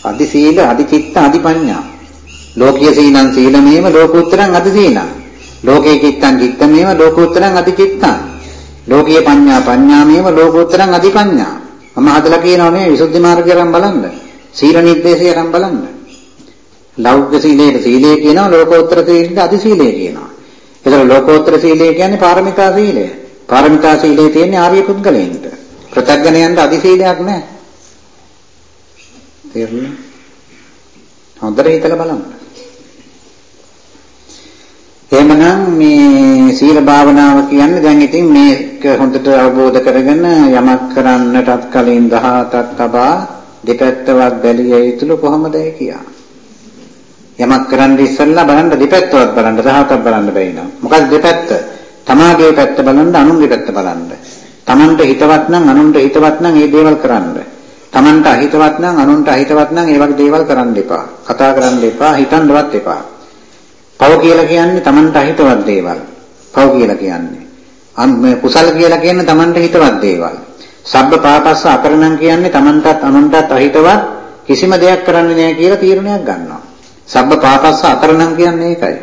[SPEAKER 1] අතිශීල, අතිචිත්ත, අතිපඤ්ඤා. ලෝකීය සීනං සීලමේම ලෝකෝත්තරං අතිශීනං. ලෝකේ චිත්තං චිත්තමේම ලෝකෝත්තරං අතිචිත්තං. ලෝකීය පඤ්ඤා පඤ්ඤාමේම ලෝකෝත්තරං අතිපඤ්ඤා. මම හදලා කියනවා මේ විසුද්ධි මාර්ගය අරන් බලන්න. සීල නිर्देशය අරන් බලන්න. ලෞකික සීලයේ සීලය කියනවා ලෝකෝත්තර සීලෙට අධි සීලය කියනවා. ඒතර ලෝකෝත්තර සීලය කියන්නේ පාරමිතා සීලය. පාරමිතා සීලයේ තියෙන්නේ ආර්ය පුද්ගලයන්ට. ප්‍රත්‍යඥයන්ට අධි සීලයක් නැහැ. තේරුණා? හොඳට හිතලා බලන්න. එහෙමනම් මේ සීල භාවනාව කියන්නේ දැන් ඉතින් මේක හොඳට අවබෝධ කරගෙන යමක් කරන්නටත් කලින් 17ක් තබා දෙපැත්තවත් බැලිය යුතුලු කොහොමද ඒ කියා. යමක් කරන්න ඉස්සෙල්ලා බලන්න දෙපැත්තවත් බලන්න 17ක් බලන්න බැහැ මොකද දෙපැත්ත? තමාගේ පැත්ත බලන්න අනුන්ගේ පැත්ත බලන්න. Tamanට හිතවත් නම් අනුන්ට හිතවත් නම් මේ දේවල් කරන්න. Tamanට අහිතවත් නම් අනුන්ට අහිතවත් නම් ඒ වගේ දේවල් කරන්න එපා. කතා කරන්න එපා, හිතන්නවත් එපා. පව කියලා කියන්නේ Tamanට අහිතවත් දේවල්. පව කියලා කියන්නේ. අන් මේ කුසල කියලා කියන්නේ Tamanට හිතවත් දේවල්. සබ්බ පාපස්ස අකරණම් කියන්නේ Tamanටත් අනුන්ටත් අහිතවත් කිසිම දෙයක් කරන්නේ නැහැ කියලා තීරණයක් ගන්නවා. සබ්බ පාපස්ස අකරණම් කියන්නේ ඒකයි.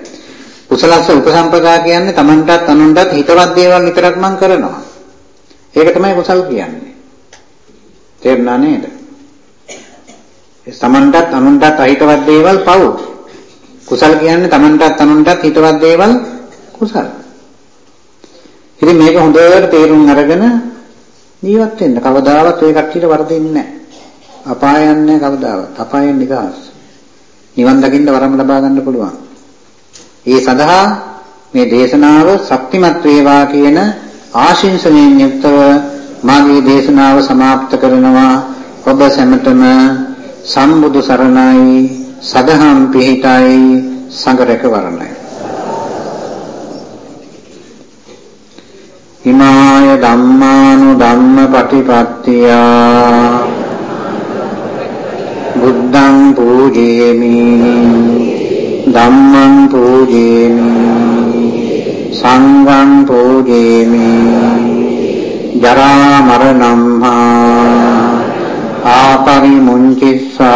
[SPEAKER 1] කුසලස්ස උපසම්පදා කියන්නේ Tamanටත් අනුන්ටත් හිතවත් දේවල් විතරක් මම කරනවා. ඒක තමයි කුසල් කියන්නේ. තේරුණා නේද? තමන්ටත් අනුන්ටත් අහිතවත් දේවල් පව්. කුසල් කියන්නේ තමන්ටත් අනුන්ටත් හිතවත් දේවල් කුසල්. ඉතින් මේක හොඳට තේරුම් අරගෙන ජීවත් වෙන්න. කවදාවත් ඔය කට්ටියට වරදින්නේ නැහැ. අපායන්නේ කවදාවත්. අපායෙන් නිදහස්. නිවන් දකින්න වරම ලබා ගන්න පුළුවන්. ඒ සඳහා මේ දේශනාව ශක්තිමත් වේවා කියන ආශිංසනයෙන් යුක්තව මාගේ දේශනාව સમાપ્ત කරනවා ඔබ සැමටම සම්බුදු සරණයි සදහම් පිහිටයි සංඝරක වරණයි හිමාය ධම්මානු ධම්ම පටිපත්තිය බුද්ධං පූජේමි। ධම්මං පූජේමි। සංඝං පූජේමි। ජරා මරණම් හා ආපරිමුංචිස්සා